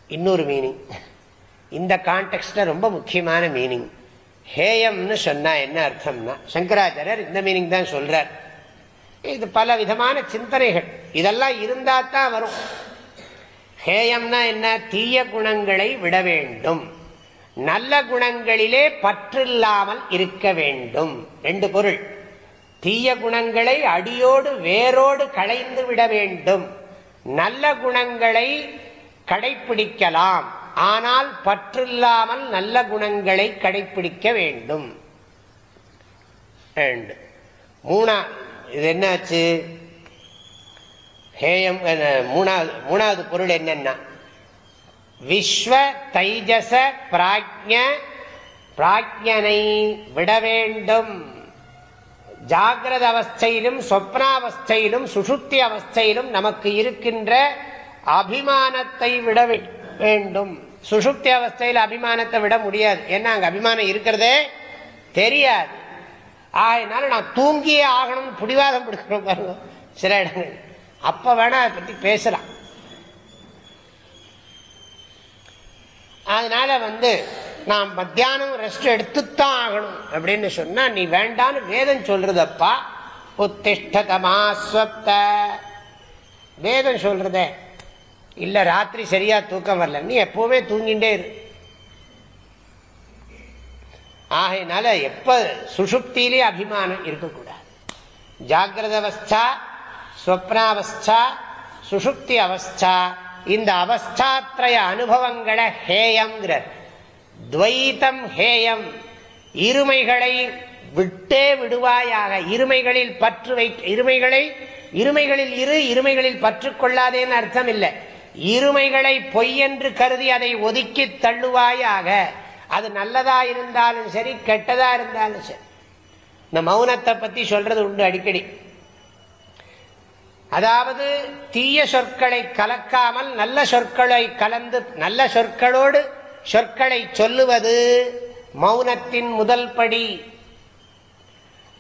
இன்னொரு மீனிங் இந்த கான்டெக்ட்ல ரொம்ப முக்கியமான மீனிங் ஹேயம்னு சொன்னா என்ன அர்த்தம்னா சங்கராச்சாரியர் இந்த மீனிங் தான் சொல்றார். இது பல விதமான சிந்தனைகள். இதெல்லாம் இருந்தா தான் வரும். ஹேயம்னா என்ன? தீய குணங்களை விட வேண்டும். நல்ல குணங்களிலே பற்றில்லாமல் இருக்க வேண்டும். ரெண்டு பொருள். தீய குணங்களை அடியோடு வேரோடு களைந்து விட வேண்டும். நல்ல குணங்களை கடைபிடிக்கலாம் ஆனால் பற்றில்லாமல் நல்ல குணங்களை கடைபிடிக்க வேண்டும். மூணா இது என்னாச்சு? ஹேயம் மூணாவது மூணாவது பொருள் என்னன்னா விஸ்வ தைஜச பிராஜ்ய பிராஜ்யனை விட வேண்டும். ஜாகிரத அவஸ்தையிலும் சொப்னாவஸ்தையிலும் சுசுத்தி அவஸ்தையிலும் நமக்கு இருக்கின்ற அபிமானத்தை விட வேண்டும். சுசுப்தி அவஸ்தையில் அபிமானத்தை விட முடியாது. ஏன்னா அங்கே அபிமானம் இருக்கிறதே தெரியாது. ஆகினால நான் தூங்கியே ஆகணும்னு பிடிவாதம் பிடிக்கிறோம் பாருங்க சில இடங்கள் அப்போ வேணா அதை பற்றி பேசலாம். அதனால வந்து நான் மத்தியானம் ரெஸ்ட் எடுத்துத்தான் ஆகணும் அப்படின்னு சொன்னா நீ வேண்டான்னு வேதம் சொல்றதப்பா உத்திஷ்டதமாஸ்வப்த. வேதம் சொல்றதே. இல்லை ராத்திரி சரியா தூக்கம் வரல. நீ எப்பவுமே தூங்கிட்டே இரு. ஆகையினால எப்ப சுசுப்தியிலே அபிமானம் இருக்கக்கூடாது. ஜாகிரத அவஸ்தா ஸ்வப்னாவஸ்தா சுசுப்தி அவஸ்தா இந்த அவஸ்தாத்திரய அனுபவங்களை ஹேயம்ங்கிற துவைத்தம் ஹேயம். இருமைகளை விட்டே விடுவாயாக. இருமைகளில் பற்று வை இருமைகளை இருமைகளில் இரு இருமைகளில் பற்று கொள்ளாதேன்னு அர்த்தம் இல்லை. இருமைகளை பொய் என்று கருதி அதை ஒதுக்கி தள்ளுவாயாக. அது நல்லதா இருந்தாலும் சரி கெட்டதா இருந்தாலும் சரி. இந்த மௌனத்தை பத்தி சொல்றது உண்டு அடிக்கடி. அதாவது தீய சொற்களை கலக்காமல் நல்ல சொற்களை கலந்து நல்ல சொற்களோடு சொற்களை சொல்லுவது மௌனத்தின் முதல் படி.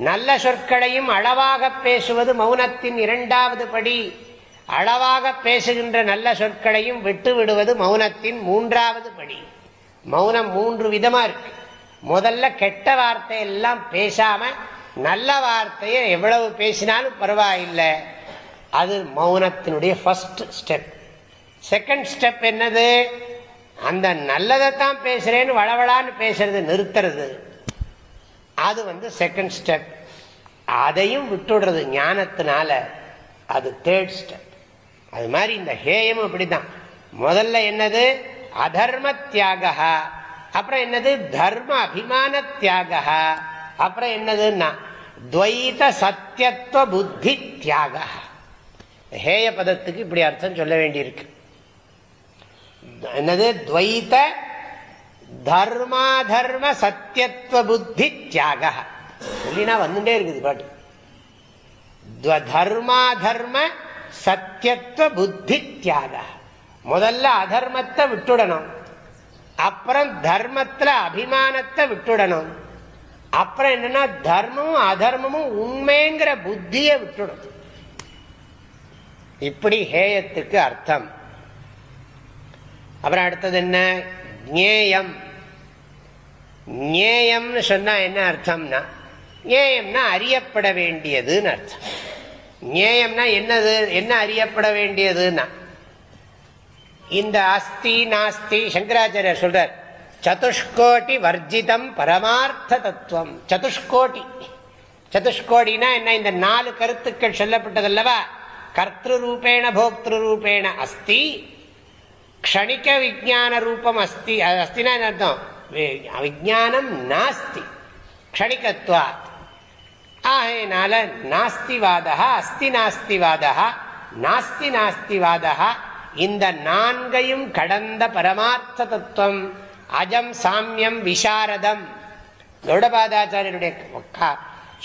நல்ல சொற்களையும் அளவாக பேசுவது மௌனத்தின் இரண்டாவது படி. அளவாக பேசுகின்ற நல்ல சொற்களையும் விட்டு விடுவது மௌனத்தின் மூன்றாவது படி. மௌனம் மூன்று விதமா இருக்கு. முதல்ல கெட்ட வார்த்தை எல்லாம் பேசாம நல்ல வார்த்தையை எவ்வளவு பேசினாலும் பரவாயில்லை. அது மௌனத்தினுடைய ஃபர்ஸ்ட் ஸ்டெப் செகண்ட் ஸ்டெப் என்னது? அந்த நல்லதைத்தான் பேசுறேன்னு வளவளான்னு பேசுறது நிறுத்துறது. அது வந்து செகண்ட் ஸ்டெப் அதையும் விட்டுடுறது ஞானத்தினால. அது தேர்ட் ஸ்டெப் அது மாதிரி இந்த ஹேயம் அப்படிதான். முதல்ல என்னது? அதர்ம தியாக அப்புறம் என்னது? தர்ம அபிமான தியாக அப்புறம் என்னதுன்னா துவைத சத்தியத்துவ புத்தி தியாக ஹேய பதத்துக்கு இப்படி அர்த்தம் சொல்ல வேண்டியிருக்கு. என்னது? துவைத தர்மாதர்ம சத்தியத்துவ புத்தி தியாக சொல்லினா வந்துட்டே இருக்குது பாட்டு. தர்மாதர்ம சத்தியத்துவ புத்தி தியாக முதல்ல அதர்மத்தை விட்டுடணும். அப்புறம் தர்மத்துல அபிமானத்தை விட்டுடணும். அப்புறம் என்னன்னா தர்மமும் அதர்மமும் உண்மைங்கிற புத்தியை விட்டுடும். இப்படி ஹேயத்துக்கு அர்த்தம். அப்புறம் அடுத்தது என்ன? ஞேயம். ஞேயம்னு சொன்னா என்ன அர்த்தம்னா ஞேயம்னா அறியப்பட வேண்டியதுன்னு அர்த்தம். ஞேயம்னா என்னது? என்ன அறியப்பட வேண்டியதுன்னா இந்த அஸ்தி நாஸ்தி சங்கராச்சாரியர் சொல்றார் சதுஷ்கோட்டி வர்ஜிதம் பரமார்த்த தத்துவம் சதுஷ்கோட்டி. சதுஷ்கோடினா என்ன? இந்த நாலு கருத்துக்கள் சொல்லப்பட்டதல்லவா? போக்திரு ரூபேண அஸ்தி க்ஷணிக்க விஜான ரூபம் அஸ்தி. அஸ்தினா அர்த்தம்? விஜானம் நாஸ்தி க்ஷணிகத்வா ஆகையினால நாஸ்திவாதா அஸ்தி நாஸ்திவாதா நாஸ்தி நாஸ்திவாதா இந்த நான்கையும் கடந்த பரமார்த்த தத்துவம். அஜம் சாமியம் விசாரதம். கௌடபாதாச்சாரியருடைய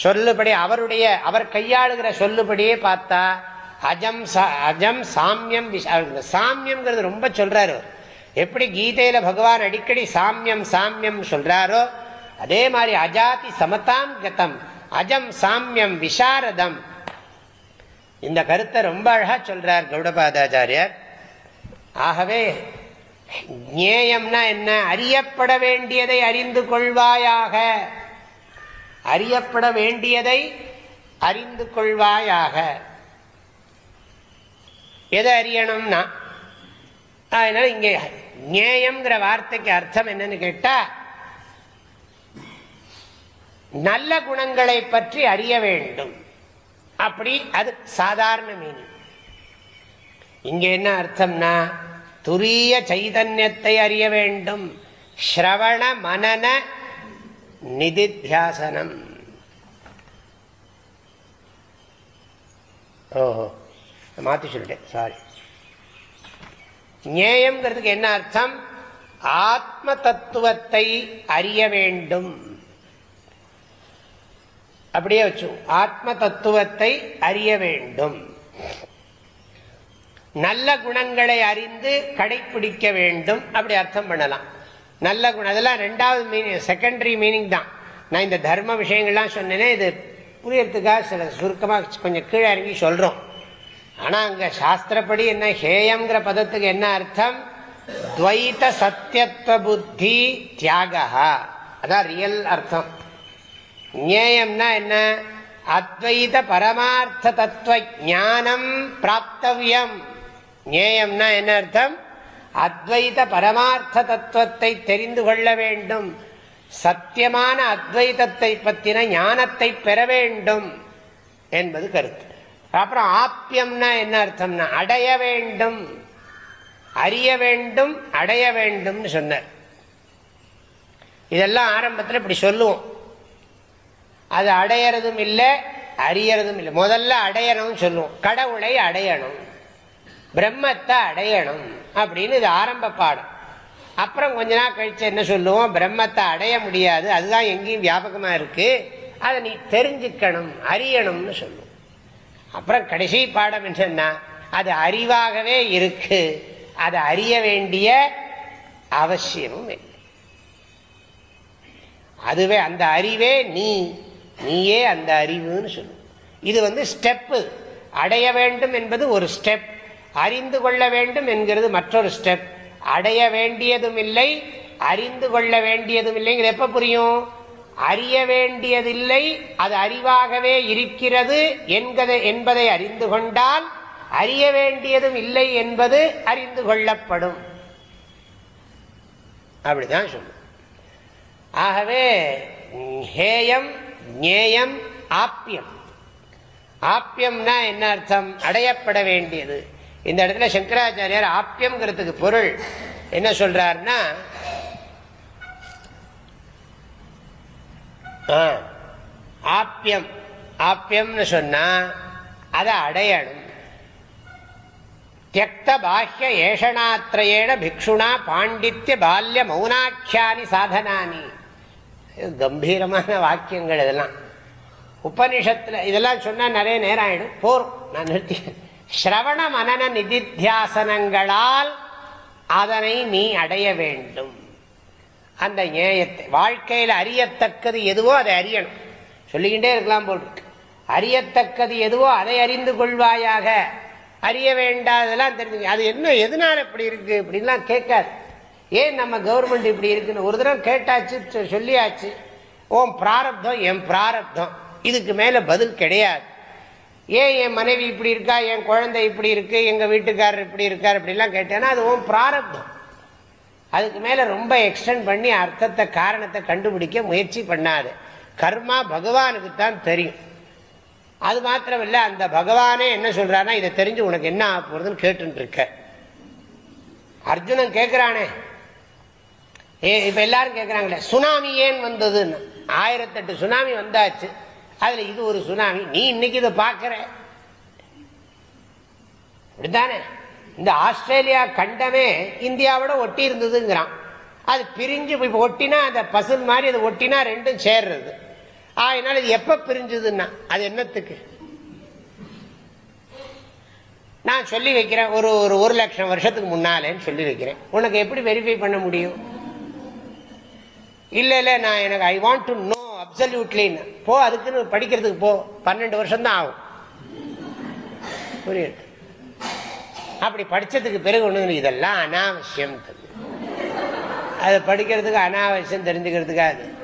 சொல்லுபடி அவருடைய அவர் கையாளுகிற சொல்லுபடியே பார்த்தா அஜம் அஜம் சாமியம் சாமியம்ங்கிறது ரொம்ப சொல்றாரு. எப்படி கீதையில பகவான் அடிக்கடி சாமியம் சாமியம் சொல்றாரோ அதே மாதிரி அஜாதி சமதாம் கதம். அஜம் சாமியம் விசாரதம். இந்த கருத்தை ரொம்ப அழகா சொல்றார் கௌடபாதாச்சாரியர். ஆகவே ஞேயம்னா என்ன? அறியப்பட வேண்டியதை அறிந்து கொள்வாயாக. அறியப்பட வேண்டியதை அறிந்து கொள்வாயாக. எதை அறியணும்னா அதனால இங்கே ஞேயம்ங்கிற வார்த்தைக்கு அர்த்தம் என்னன்னு கேட்டா நல்ல குணங்களை பற்றி அறிய வேண்டும். அப்படி அது சாதாரண மீனிங் இங்க என்ன அர்த்தம்னா துரிய சைதன்யத்தை அறிய வேண்டும். ஸ்ரவண மனன நிதித்தியாசனம். ஓஹோ மாத்தி சொல்லிட்டேன் சாரி ஞேயம்ங்கிறதுக்கு என்ன அர்த்தம்? ஆத்ம தத்துவத்தை அறிய வேண்டும். அப்படியே வச்சு ஆத்ம தத்துவத்தை அறிய வேண்டும். நல்ல குணங்களை அறிந்து கடைபிடிக்க வேண்டும். அப்படி அர்த்தம் பண்ணலாம். நல்ல குணம் அதெல்லாம் ரெண்டாவது மீனிங் செகண்டரி மீனிங் தான். நான் இந்த தர்ம விஷயங்கள்லாம் சொன்னேனே இது புரியறதுக்காக சில சுருக்கமாக கொஞ்சம் கீழே இறங்கி சொல்கிறோம் ஆனால் அங்கே சாஸ்திரப்படி என்ன ஹேயங்கிற பதத்துக்கு என்ன அர்த்தம்? துவைத சத்தியத்துவ புத்தி தியாகா. அதான் ரியல் அர்த்தம். நியாயம்னா என்ன? அத்வைத பரமார்த்த தத்துவ ஞானம் பிராப்தவியம். ஞேயம்னா என்ன அர்த்தம்? அத்வைத பரமார்த்த தத்துவத்தை தெரிந்து கொள்ள வேண்டும். சத்தியமான அத்வைதத்தை பற்றின ஞானத்தை பெற வேண்டும் என்பது கருத்து. அப்புறம் ஆப்பியம்னா என்ன அர்த்தம்னா அடைய வேண்டும். அறிய வேண்டும் அடைய வேண்டும்னு சொன்னார். இதெல்லாம் ஆரம்பத்தில் இப்படி சொல்லுவோம். அது அடையறதும் இல்லை அறியறதும் இல்லை. முதல்ல அடையணும்னு சொல்லுவோம். கடவுளை அடையணும். பிரம்மத்தை அடையணும் அப்படின்னு இது ஆரம்ப பாடம். அப்புறம் கொஞ்ச நாள் கழிச்சு என்ன சொல்லுவோம்? பிரம்மத்தை அடைய முடியாது. அதுதான் எங்கேயும் வியாபகமா இருக்கு. அதை நீ தெரிஞ்சுக்கணும் அறியணும்னு சொல்லுவோம். அப்புறம் கடைசி பாடம் என்னன்னா அது அறிவாகவே இருக்கு. அதை அறிய வேண்டிய அவசியமும் அதுவே அந்த அறிவே நீ நீயே அந்த அறிவுன்னு சொல்லுவோம். இது வந்து ஸ்டெப்பு. அடைய வேண்டும் என்பது ஒரு ஸ்டெப். அறிந்து கொள்ள வேண்டும் என்கிறது மற்றொரு ஸ்டெப் அடைய வேண்டியதும் இல்லை அறிந்து கொள்ள வேண்டியதும் இல்லைங்கிறது எப்ப புரியும்? அறிய வேண்டியதில்லை அது அறிவாகவே இருக்கிறது என்பதை அறிந்து கொண்டால் அறிய வேண்டியதும் இல்லை என்பது அறிந்து கொள்ளப்படும். அப்படிதான் சொல்லும். ஆகவே ஹேயம் ஞேயம் ஆப்பியம் ஆப்பியம்னா என்ன அர்த்தம்? அடையப்பட வேண்டியது. இந்த இடத்துல சங்கராச்சாரியார் ஆப்பியம்ங்கிறதுக்கு பொருள். என்ன சொல்றாருன்னா ஆப்பியம் ஆப்பியம்னு சொன்னா அதை அடையணும். தியக்த பாஹ்ய ஏஷணாத்திரேண பிக்ஷுனா பாண்டித்ய பால்ய மௌனாக்கியானி சாதனானி. கம்பீரமான வாக்கியங்கள் இதெல்லாம். உபனிஷத்துல இதெல்லாம் சொன்னா நிறைய நேரம் ஆயிடும். போரும் நான் நிறுத்தி ஸ்ரவண மனன நிதித்தியாசனங்களால் அதனை நீ அடைய வேண்டும். அந்த நியாயத்தை வாழ்க்கையில் அறியத்தக்கது எதுவோ அதை அறியணும். சொல்லிக்கிட்டே இருக்கலாம் போல் இருக்கு அறியத்தக்கது எதுவோ அதை அறிந்து கொள்வாயாக. அறிய வேண்டாதெல்லாம் தெரிஞ்சு அது என்ன எதனால இப்படி இருக்கு அப்படின்லாம் கேட்காது. ஏன் நம்ம கவர்மெண்ட் இப்படி இருக்குன்னு ஒரு தடவை கேட்டாச்சு சொல்லியாச்சு. ஓம் பிராரப்தம் என் பிராரப்தம். இதுக்கு மேல பதில் கிடையாது. ஏன் என் மனைவி இப்படி இருக்கா? என் குழந்தை இப்படி இருக்கு? எங்க வீட்டுக்காரர் இப்படி இருக்கார்? அப்படிலாம் கேட்டேன்னா அது ஓம் பிராரப்தம். அதுக்கு மேல ரொம்ப எக்ஸ்டெண்ட் பண்ணி அர்த்தத்தை காரணத்தை கண்டுபிடிக்க முயற்சி பண்ணாது. கர்மா பகவானுக்கு தான் தெரியும். அது மாத்திரம் இல்ல அந்த பகவானே என்ன சொல்றாருன்னா இதை தெரிஞ்சு உனக்கு என்ன ஆக போறதுன்னு கேட்டு இருக்க. அர்ஜுனன் கேட்கிறானே ஏ இப்ப எல்லாரும் கேட்கிறாங்களே சுனாமி ஏன் வந்ததுன்னு. ஆயிரத்தெட்டு சுனாமி வந்தாச்சு. அதுல இது ஒரு சுனாமி. நீ இன்னைக்கு இதை பார்க்குற. அப்படித்தானே? இந்த ஆஸ்திரேலியா கண்டமே இந்தியாவோட ஒட்டி இருந்ததுங்கிறான். அது பிரிஞ்சு இப்போ ஒட்டினா அந்த பசுல் மாதிரி அது ஒட்டினா ரெண்டும் சேர்றது. அதனால இது எப்ப பிரிஞ்சதுன்னா? அது என்னத்துக்கு? நான் சொல்லி வைக்கிறேன். ஒரு ஒரு ஒரு லட்சம் வருஷத்துக்கு முன்னாலேன்னு சொல்லி வைக்கிறேன். உனக்கு எப்படி வெரிஃபை பண்ண முடியும்? இல்லை இல்லை நான் எனக்கு ஐ வாண்ட் டு நோ அப்சல்யூட்லின்னு போ அதுக்குன்னு படிக்கிறதுக்கு போ. பன்னெண்டு வருஷம் தான் ஆகும். புரியுது? அப்படி படிச்சதுக்கு பிறகு ஒண்ணு இதெல்லாம் அனாவசியம் அதை படிக்கிறதுக்கு அனாவசியம் தெரிஞ்சுக்கிறதுக்காக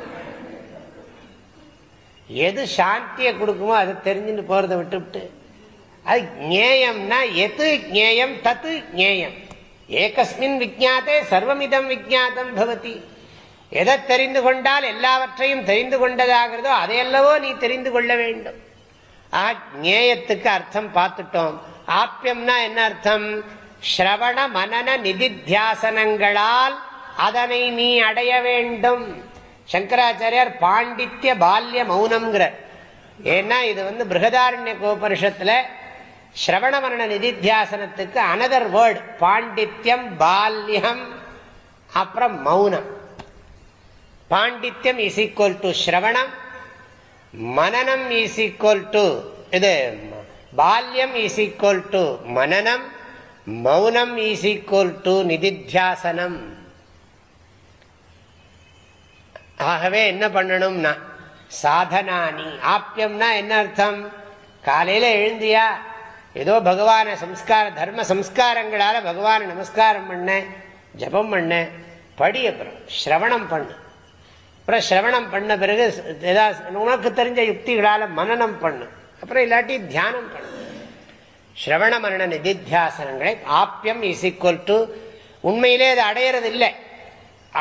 எது சாந்தியை கொடுக்குமோ அதை தெரிஞ்சுட்டு போறதை விட்டு விட்டு அது ஞேயம்னா எது ஞேயம் தத்து ஞேயம். ஏகஸ்மின் விஜாத்தே சர்வமிதம் விஜாத்தம் பவதி. எதை தெரிந்து கொண்டால் எல்லாவற்றையும் தெரிந்து கொண்டதாகிறதோ அதையல்லவோ நீ தெரிந்து கொள்ள வேண்டும். ஆ ஞேயத்துக்கு அர்த்தம் பார்த்துட்டோம். ஆப்பியம்னா என்ன அர்த்தம்? ஸ்ரவண மனன நிதித்தியாசனங்களால் அதனை நீ அடைய வேண்டும். சங்கராச்சாரியார் பாண்டித்ய பால்ய மௌனம்ங்கிற ஏன்னா இது வந்து பிருகதாரண்ய கோபரிஷத்துல ஸ்ரவண மரண நிதித்தியாசனத்துக்கு அனதர் வேர்டு பாண்டித்யம் பால்யம் அப்புறம் மௌனம். பாண்டித்யம் இஸ் ஈக்குவல் டு ஸ்ரவணம் மனநம் இஸ் ஈக்குவல் டு இது பால்யம் இஸ் ஈக்குவல் டு மனநம் மௌனம் இஸ் ஈக்குவல் டு நிதித்தியாசனம் ஆகவே என்ன பண்ணணும்னா சாதனானி. ஆப்பியம்னா என்ன அர்த்தம்? காலையில் எழுந்தியா? ஏதோ பகவான சம்ஸ்கார தர்ம சம்ஸ்காரங்களால பகவான நமஸ்காரம் பண்ண ஜபம் பண்ண படி அப்புறம் ஸ்ரவணம் பண்ணு. அப்புறம் சிரவணம் பண்ண பிறகு ஏதாவது உனக்கு தெரிஞ்ச யுக்திகளால் மனநம் பண்ணு. அப்புறம் இல்லாட்டி தியானம் பண்ணு. ஸ்ரவண மரண நிதித்தியாசனங்களை ஆப்பியம் இஸ் ஈக்குவல் டு உண்மையிலே அது அடையிறது இல்லை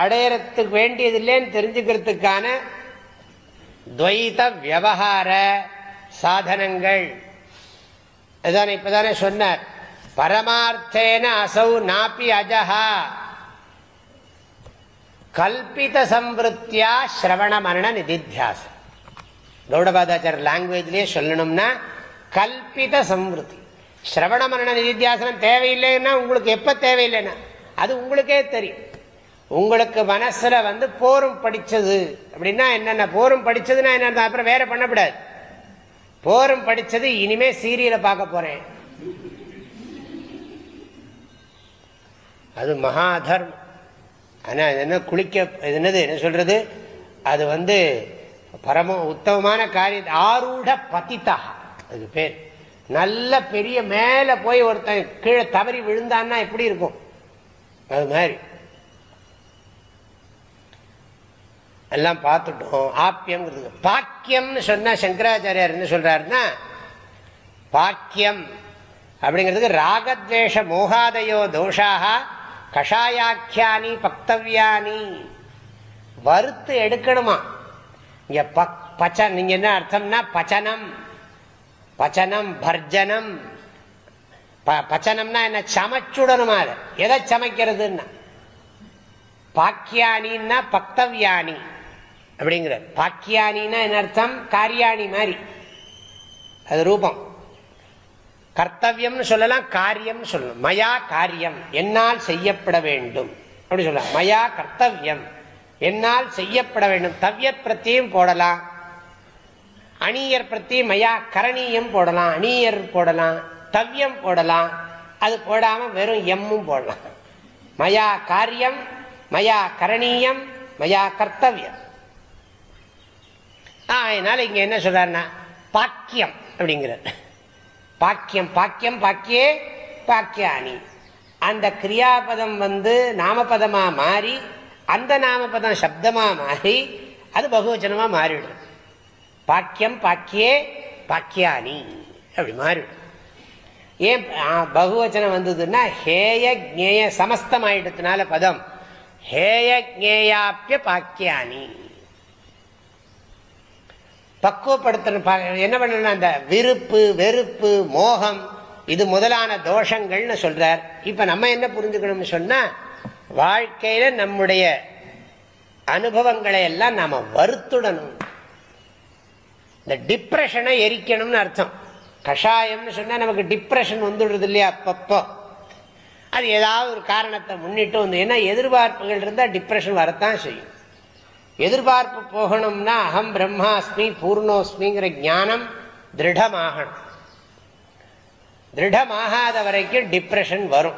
அடையறதுக்கு வேண்டியது இல்லைன்னு தெரிஞ்சுக்கிறதுக்கான துவைத விவகார சாதனங்கள். இதானே இப்பதானே சொன்னார். பரமார்த்தேன அசௌ நாப்பி அஜஹா. கல்பித சம்பிருத்தியா ஸ்ரவண மரண நிதித்தியாசம். கௌடபாதாச்சார லாங்குவேஜ்லயே சொல்லணும்னா கல்பித சம்பிருத்தி ஸ்ரவண மரண நிதித்தியாசனம் தேவையில்லைன்னா உங்களுக்கு எப்ப தேவையில்லைன்னா? அது உங்களுக்கே தெரியும். உங்களுக்கு மனசுல வந்து போரும் படிச்சது. அப்படின்னா என்னென்ன? போரும் படிச்சதுன்னா என்ன அப்புறம் வேற பண்ணக்கூடாது. போரும் படிச்சது இனிமே சீரியலை பார்க்க போறேன். அது மகாதர்மம் ஆனால் அது என்ன குளிக்க என்னது என்ன சொல்றது? அது வந்து பரம உத்தமமான காரியம். ஆரூட பதித்தாக அது பேர். நல்ல பெரிய மேலே போய் ஒருத்தன் கீழே தவறி விழுந்தான்னா எப்படி இருக்கும்? அது மாதிரி. எல்லாம் பார்த்துட்டோம். ஆப்பியம்ங்கிறது பாக்கியம்னு சொன்னால் சங்கராச்சாரியார் என்ன சொல்றாருன்னா பாக்கியம் அப்படிங்கிறதுக்கு ராகத்வேஷ மோகாதயோ தோஷாக கஷாயாக்கியானி பக்தவியானி. வறுத்து எடுக்கணுமா? இங்க பச்ச நீங்க என்ன அர்த்தம்னா பச்சனம். பச்சனம் பர்ஜனம். பச்சனம்னா என்ன? சமைச்சுடணுமா அதை? எதை சமைக்கிறதுன்னா? பாக்கியானின்னா பக்தவியானி அப்படிங்கிற பாக்கியானின்னா என்ன அர்த்தம்? காரியாணி மாதிரி. அது ரூபம். கர்த்தவியம்னு சொல்லலாம் காரியம் சொல்லலாம் மயா காரியம் என்னால் செய்யப்பட வேண்டும். அப்படி சொல்லலாம். மயா கர்த்தவியம் என்னால் செய்யப்பட வேண்டும். தவ்ய பிரத்தியும் போடலாம். அணியர் பிரத்தி மயா கரணீயம் போடலாம். அணியர் போடலாம். தவ்யம் போடலாம். அது போடாம வெறும் எம்மும் போடலாம். மயா காரியம் மயா கரணீயம் மயா கர்த்தவியம். அதனால இங்க என்ன சொல்றாருன்னா பாக்கியம் அப்படிங்கிறார். பாக்கியம் பாக்கியம் பாக்கியே பாக்கியானி. அந்த கிரியாபதம் வந்து நாமபதமா மாறி அந்த நாமபதம் சப்தமா மாறி அது பகுவச்சனமா மாறிடும் பாக்கியம் பாக்கியே பாக்கியானி. அப்படி மாறிடும் ஏன் பகுவச்சனம் வந்ததுன்னா ஹேய ஜேய சமஸ்தம் பதம். ஹேய ஜேயாப்பிய பாக்கியானி. பக்குவப்படுத்தணும் என்ன பண்ணணும் அந்த விருப்பு வெறுப்பு மோகம் இது முதலான தோஷங்கள்னு சொல்றார். இப்ப நம்ம என்ன புரிஞ்சுக்கணும்னு சொன்னா வாழ்க்கையில நம்முடைய அனுபவங்களை எல்லாம் நாம வருத்துடணும். இந்த டிப்ரெஷனை எரிக்கணும்னு அர்த்தம். கஷாயம்னு சொன்னா நமக்கு டிப்ரெஷன் வந்துடுறது இல்லையா அப்பப்போ? அது ஏதாவது ஒரு காரணத்தை முன்னிட்டு வந்து ஏன்னா எதிர்பார்ப்புகள் இருந்தால் டிப்ரெஷன் வரத்தான் செய்யும். எதிர்பார்ப்பு போகணும்னா அகம் பிரம்மாஸ்மி பூர்ணோஸ்மிங்கிற ஞானம் திருடமாகணும். திருடமாகாத வரைக்கும் டிப்ரெஷன் வரும்.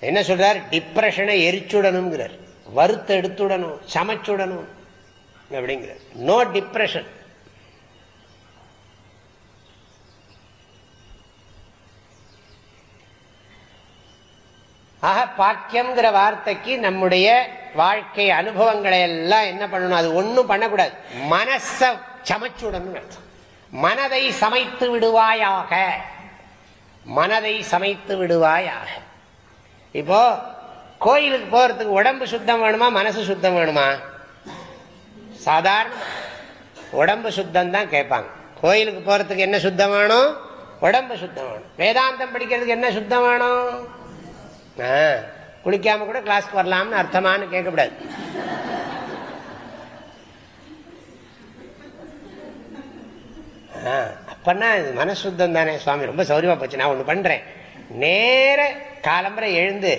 என்ன சொல்றார்? டிப்ரெஷனை எரிச்சுடணுங்கிறார் வறுத்து எடுத்துடணும் சமைச்சுடணும் அப்படிங்கிறார். நோ டிப்ரெஷன் ஆக பாக்கியம்ங்கிற வார்த்தைக்கு நம்முடைய வாழ்க்கை அனுபவங்களை எல்லாம் என்ன பண்ணணும்? அது ஒன்றும் பண்ணக்கூடாது. மனச சமைச்சுடணும் அர்த்தம். மனதை சமைத்து விடுவாயாக. மனதை சமைத்து விடுவாயாக. இப்போ கோயிலுக்கு போறதுக்கு உடம்பு சுத்தம் வேணுமா? மனசு சுத்தம் வேணுமா? சாதாரண உடம்பு சுத்தம் தான் கேட்பாங்க. கோயிலுக்கு போறதுக்கு என்ன சுத்தம் வேணும்? உடம்பு சுத்தம் வேணும். வேதாந்தம் படிக்கிறதுக்கு என்ன சுத்தம் வேணும்? குளிக்காம கூட கிளாஸ்க்கு வரலாம்னு அர்த்தமானு கேட்கக்கூடாது. அப்பன்னா மனசுத்தம் தானே சுவாமி ரொம்ப சௌரியமா போச்சு நான் ஒன்று பண்றேன். நேர காலம்பரை எழுந்து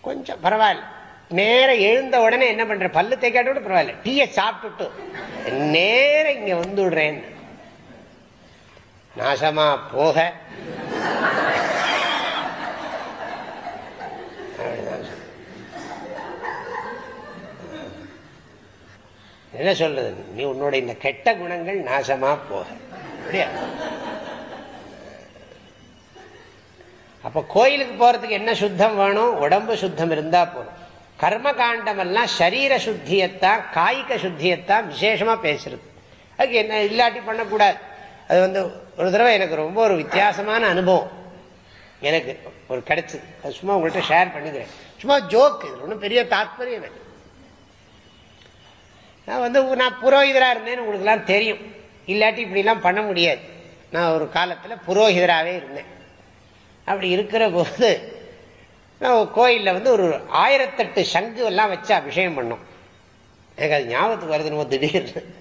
கொஞ்சம் பரவாயில்ல. நேர எழுந்த உடனே என்ன பண்ற பல்லு தேக்காட்ட கூட பரவாயில்ல டீயை சாப்பிட்டுட்டு நேர இங்க வந்து விடுறேன் நாசமா போக. என்ன சொல்றது? நீ உன்னோட இந்த கெட்ட குணங்கள் நாசமா போக. அப்படியா? அப்ப கோயிலுக்கு போறதுக்கு என்ன சுத்தம் வேணும்? உடம்பு சுத்தம் இருந்தா போதும். கர்ம காண்டம் எல்லாம் சரீர சுத்தியத்தான் காய்க சுத்தியத்தான் விசேஷமா பேசுறது. அதுக்கு என்ன இல்லாட்டி பண்ணக்கூடாது. அது வந்து ஒரு தடவை எனக்கு ரொம்ப ஒரு வித்தியாசமான அனுபவம். எனக்கு ஒரு கிடைச்சது அது சும்மா உங்கள்கிட்ட ஷேர் பண்ணிக்கிறேன். சும்மா ஜோக் இது ஒன்றும் பெரிய தாத்பரியம் எனக்கு நான் வந்து நான் புரோகிதராக இருந்தேன்னு உங்களுக்குலாம் தெரியும். இல்லாட்டி இப்படிலாம் பண்ண முடியாது. நான் ஒரு காலத்தில் புரோகிதராகவே இருந்தேன். அப்படி இருக்கிற போது நான் கோயிலில் வந்து ஒரு ஆயிரத்தெட்டு சங்கு எல்லாம் வச்சு அபிஷேகம் பண்ணோம். எனக்கு அது ஞாபகத்துக்கு வருதுன்னு திடீர்னு.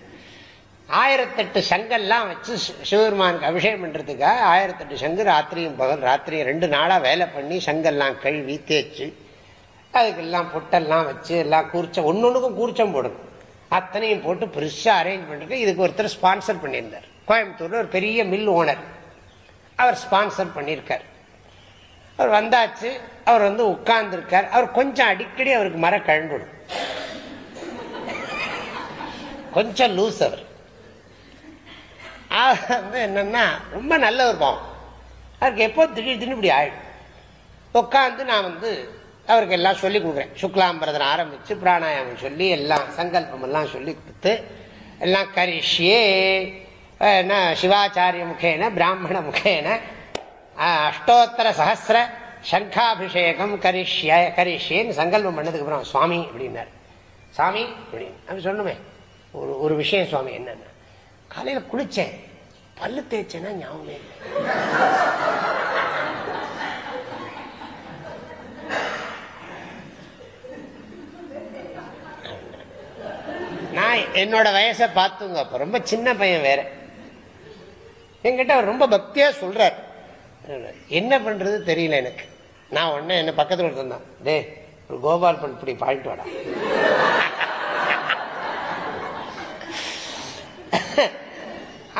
ஆயிரத்தெட்டு சங்கெல்லாம் வச்சு சிவபெருமானுக்கு அபிஷேகம் பண்ணுறதுக்காக ஆயிரத்தெட்டு சங்கு ராத்திரியும் பகல் ராத்திரியும் ரெண்டு நாளாக வேலை பண்ணி சங்கெல்லாம் கழுவி தேய்ச்சி அதுக்கெல்லாம் பொட்டெல்லாம் வச்சு எல்லாம் கூர்ச்சம் ஒன்று ஒன்றுக்கும் கூர்ச்சம் போடணும். அத்தனையும் போட்டு பெருசாக அரேஞ்ச் பண்ணிட்டு இதுக்கு ஒருத்தர் ஸ்பான்சர் பண்ணியிருந்தார். கோயம்புத்தூரில் ஒரு பெரிய மில் ஓனர் அவர் ஸ்பான்சர் பண்ணியிருக்கார். அவர் வந்தாச்சு அவர் வந்து உட்கார்ந்துருக்கார். அவர் கொஞ்சம் அடிக்கடி அவருக்கு மர கழண்டுடும். கொஞ்சம் லூஸ் அவர். வந்து என்னன்னா ரொம்ப நல்ல ஒரு பாவம். அவருக்கு எப்போ திடீர் திடீர்னு இப்படி ஆயிடும். உட்காந்து நான் வந்து அவருக்கு எல்லாம் சொல்லி கொடுக்குறேன். சுக்லாம்பரதன் ஆரம்பித்து பிராணாயாமம் சொல்லி எல்லாம் சங்கல்பம் எல்லாம் சொல்லி கொடுத்து எல்லாம் கரிஷ்யே என்ன சிவாச்சாரிய முகேன பிராமண முகேன அஷ்டோத்தர சகசிர சங்காபிஷேகம் கரிஷ்ய கரிஷ்யேன்னு சங்கல்பம் பண்ணதுக்கு அப்புறம் சுவாமி அப்படின்னார். சாமி அப்படின்னு. அப்படி சொன்னுமே ஒரு ஒரு விஷயம் சுவாமி என்னென்ன காலையில் குளிச்சேன். பல்லு தேய்ச்சேன்னா ஞாபகமே நான் என்னோட வயசை பார்த்துங்க. அப்ப ரொம்ப சின்ன பையன் வேற. என்கிட்ட அவர் ரொம்ப பக்தியா சொல்றார். என்ன பண்றது தெரியல எனக்கு. நான் உடனே என்ன பக்கத்தில் இருந்தான் டே ஒரு கோபால் பண் இப்படி வாடா.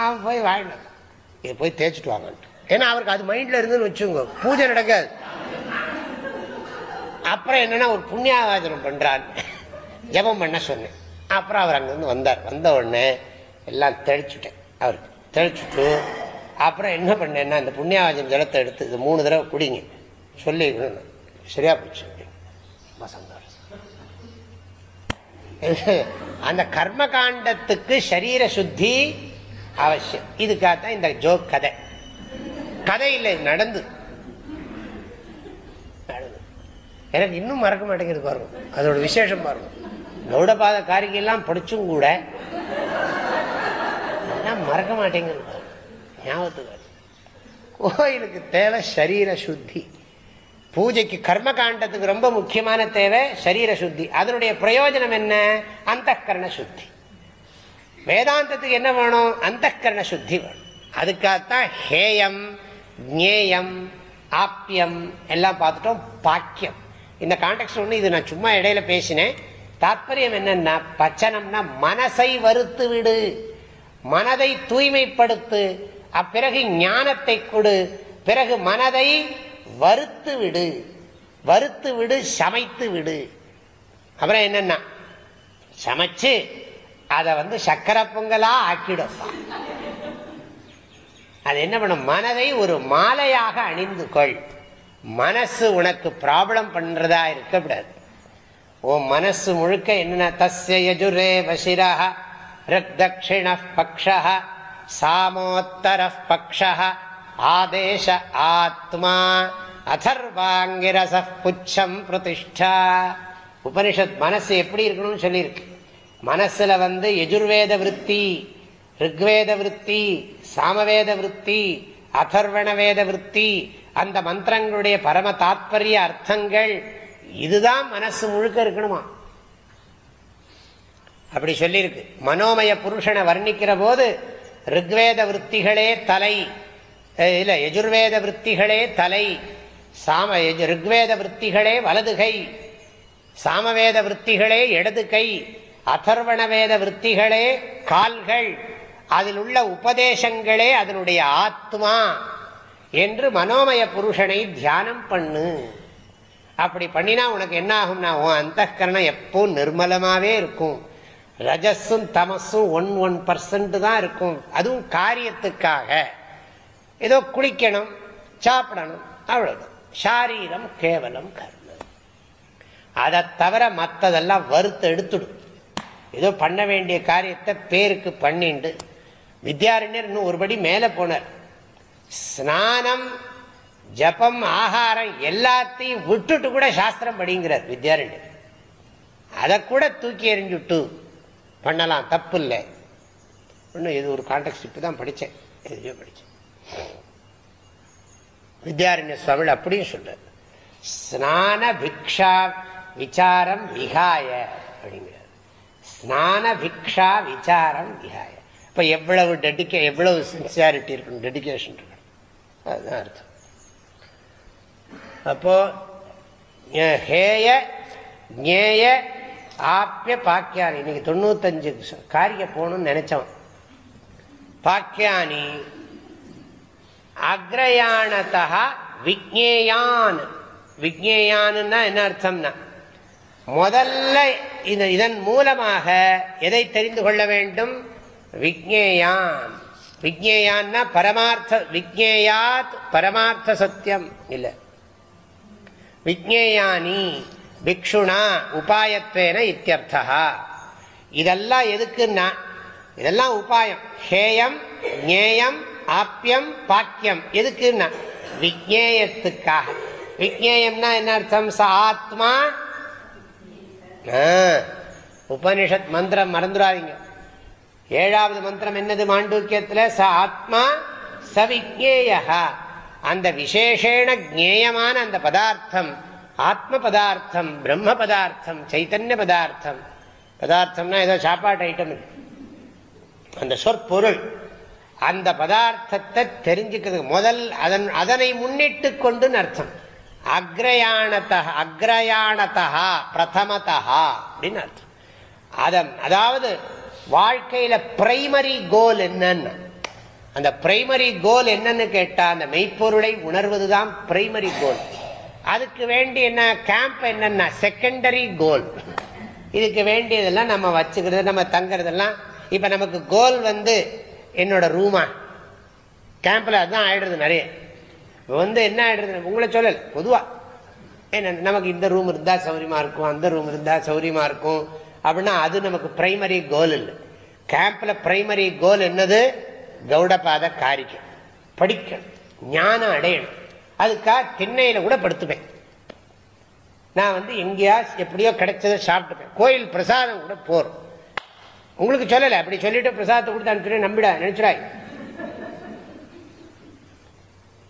அவன் போய் வாழ்ந்தான் இதை போய் தேய்ச்சிட்டு வாங்கன்ட்டு. ஏன்னா அவருக்கு அது மைண்ட்ல இருந்துன்னு வச்சுங்க பூஜை நடக்காது. அப்புறம் என்னன்னா ஒரு புண்ணியாவாதனம் பண்றான். ஜபம் பண்ண சொன்னேன். அப்புறம் அவர் அங்கிருந்து வந்தார். வந்த உடனே எல்லாம் தெளிச்சுட்டேன். அவருக்கு தெளிச்சுட்டு அப்புறம் என்ன பண்ணேன்னா அந்த புண்ணியாவாஜம் ஜலத்தை எடுத்து இது மூணு தடவை குடிங்க. சொல்லி சரியா போச்சு. ரொம்ப சந்தோஷம். அந்த கர்ம காண்டத்துக்கு சரீர சுத்தி அவசியம். இதுக்காகத்தான் இந்த ஜோக் கதை. கதை இல்லை நடந்து. எனக்கு இன்னும் மறக்க மாட்டேங்குது பாருங்க. அதோட விசேஷம் பாருங்க. கௌடபாத காரிகையெல்லாம் படிச்சும் கூட மறக்க மாட்டேங்குது ஞாபகத்துக்கு கோயிலுக்கு தேவை சரீர சுத்தி. பூஜைக்கு கர்ம காண்டத்துக்கு ரொம்ப முக்கியமான தேவை சரீர சுத்தி. அதனுடைய பிரயோஜனம் என்ன? அந்த கரண சுத்தி. வேதாந்தத்துக்கு என்ன வேணும்? அந்த கரண சுத்தி வேணும். அதுக்காகத்தான் ஹேயம் ஜேயம் ஆப்பியம் எல்லாம் பார்த்துட்டோம் பாக்கியம். இந்த கான்டெக்ட் ஒன்று இது நான் சும்மா இடையில பேசினேன். தாற்பயம் என்னன்னா பச்சனம்னா மனசை வறுத்து விடு. மனதை தூய்மைப்படுத்து. அப்பிறகு ஞானத்தை கொடு. பிறகு மனதை வறுத்து விடு. வறுத்து விடு சமைத்து விடு. அப்புறம் என்னன்னா சமைச்சு அதை வந்து சக்கரை பொங்கலா ஆக்கிடும். அது என்ன பண்ணும்? மனதை ஒரு மாலையாக அணிந்து கொள். மனசு உனக்கு ப்ராப்ளம் பண்றதா இருக்கக்கூடாது ஓ மனசு முழுக்க என்ன தஸ்ய யஜுரே வசிரா ரிக்தக்ஷிண பக்ஷ சாமோத்தர பக்ஷ ஆதேச ஆத்மா அதர்வாங்கிரச புச்சம் பிரதிஷ்டா. உபனிஷத் மனசு எப்படி இருக்கணும்னு சொல்லியிருக்கு. மனசுல வந்து எஜுர்வேத விற்பி ரிக்வேத விற்பி சாமவேத விற்பி அதர்வண வேத விற்பி அந்த மந்திரங்களுடைய பரம தாத்பரிய அர்த்தங்கள் இதுதான் மனசு முழுக்க இருக்கணுமா? அப்படி சொல்லியிருக்கு. மனோமய புருஷனை வர்ணிக்கிற போது ரிக்வேத விற்த்திகளே தலை இல்ல எஜுர்வேத விற்த்திகளே தலை சாம ரிக்வேத விற்த்திகளே வலதுகை சாமவேத விற்த்திகளே இடது கை அதர்வண வேத விற்த்திகளே கால்கள் அதில் உள்ள உபதேசங்களே அதனுடைய ஆத்மா என்று மனோமய புருஷனை தியானம் பண்ணு. அப்படி பண்ணினா உனக்கு என்ன ஆகும்னா உன் அந்த கரணம் எப்போ நிர்மலமாவே இருக்கும். ரஜஸும் தமஸும் ஒன் ஒன் பர்சன்ட் தான் இருக்கும். அதுவும் காரியத்துக்காக. ஏதோ குளிக்கணும் சாப்பிடணும் அவ்வளவுதான். சாரீரம் கேவலம் கர்மம். அதை தவிர மற்றதெல்லாம் வறுத்து எடுத்துடும். ஏதோ பண்ண வேண்டிய காரியத்தை பேருக்கு பண்ணிண்டு வித்யாரண்யர் இன்னும் ஒருபடி மேலே போனார். ஸ்நானம் ஜபம் ஆகாரம் எல்லாத்தையும் விட்டுட்டு கூட சாஸ்திரம் படிங்கிறார் வித்யாரண்யர். அதை கூட தூக்கி எறிஞ்சுட்டு பண்ணலாம் தப்பு இல்லை இன்னும் இது ஒரு கான்டெக்ட் இப்போ தான் படித்தேன் எதுலையோ படித்தேன். வித்யாரண்ய சுவாமி அப்படியும் சொல்றார். ஸ்நான பிக்ஷா விசாரம் விகாய அப்படிங்க ஸ்நான பிக்ஷா விசாரம் விஹாய இப்போ எவ்வளவு டெடிக்கே எவ்வளவு சின்சியாரிட்டி இருக்கணும் டெடிக்கேஷன் இருக்கணும் அதுதான் அர்த்தம் அப்போ ஹேய ஞேய ஆப்பிய பாக்கியானி இன்னைக்கு தொண்ணூத்தஞ்சு காரிய போகணும்னு நினைச்சோம் பாக்கியானி அக்ரயானதா விக்னேயான் விக்னேயான்னா என்ன அர்த்தம்னா முதல்ல இதன் மூலமாக எதை தெரிந்து கொள்ள வேண்டும்? விக்னேயான் விக்னேயான்னா பரமார்த்த விக்னேயாத் பரமார்த்த சத்தியம். இல்லை. விக்னேயானி பிக்ஷுனா உபாயத்வேன இத்தியர்த்தா இதெல்லாம் எதுக்குன்னா இதெல்லாம் உபாயம். ஹேயம் ஞேயம் ஆப்பியம் பாக்கியம். எதுக்குன்னா விக்னேயத்துக்காக விக்னேயம்னா என்ன அர்த்தம்? ச ஆத்மா உபனிஷத் மந்திரம் மறந்துடாதீங்க. ஏழாவது மந்திரம் என்னது மாண்டூக்கியத்தில்? ச ஆத்மா சவிக்னேய அந்த விசேஷேண ஜேயமான அந்த பதார்த்தம் ஆத்ம பதார்த்தம் பிரம்ம பதார்த்தம் சைத்தன்ய பதார்த்தம். பதார்த்தம்னா ஏதோ சாப்பாட்டு ஐட்டம் அந்த சொற்பொருள். அந்த பதார்த்தத்தை தெரிஞ்சுக்கிறதுக்கு முதல் அதன் அதனை முன்னிட்டு கொண்டு அர்த்தம். அக்ரயாணத்தா அக்ரயாணத்தா பிரதமதா அப்படின்னு அர்த்தம். அதன் அதாவது வாழ்க்கையில பிரைமரி கோல் என்னன்னு. அந்த பிரைமரி கோல் என்னன்னு கேட்டா அந்த மெய்ப்பொருளை உணர்வதுதான் பிரைமரி கோல் அதுக்கு வேண்டி என்ன கேம்ப் என்னன்னா செகண்டரி கோல் இதுக்கு வேண்டியதெல்லாம் நம்ம வச்சுக்கிறது நம்ம தங்குறதெல்லாம் இப்ப நமக்கு கோல் வந்து என்னோட ரூமா கேம்ப்ல அதுதான் ஆயிடுறது நிறைய. வந்து என்ன ஆயிடுறது உங்களை சொல்லல் பொதுவா. என்ன நமக்கு இந்த ரூம் இருந்தா சௌரியமா இருக்கும் அந்த ரூம் இருந்தா சௌரியமா இருக்கும். அப்படின்னா அது நமக்கு பிரைமரி கோல் இல்லை. கேம்ப்ல பிரைமரி கோல் என்னது? கௌடபாத காரிக்கம் படிக்கணும் ஞானம் அடையணும். அதுக்காக திண்ணையில கூட படுத்துப்பேன். நான் வந்து எங்கேயா எப்படியோ கிடைச்சதை சாப்பிட்டுப்பேன். கோயில் பிரசாதம் கூட போறோம். உங்களுக்கு சொல்லலை அப்படி சொல்லிட்டு பிரசாதத்தை கொடுத்து அனுப்பிச்சுட்டு நம்பிடா நினைச்சிடாய்?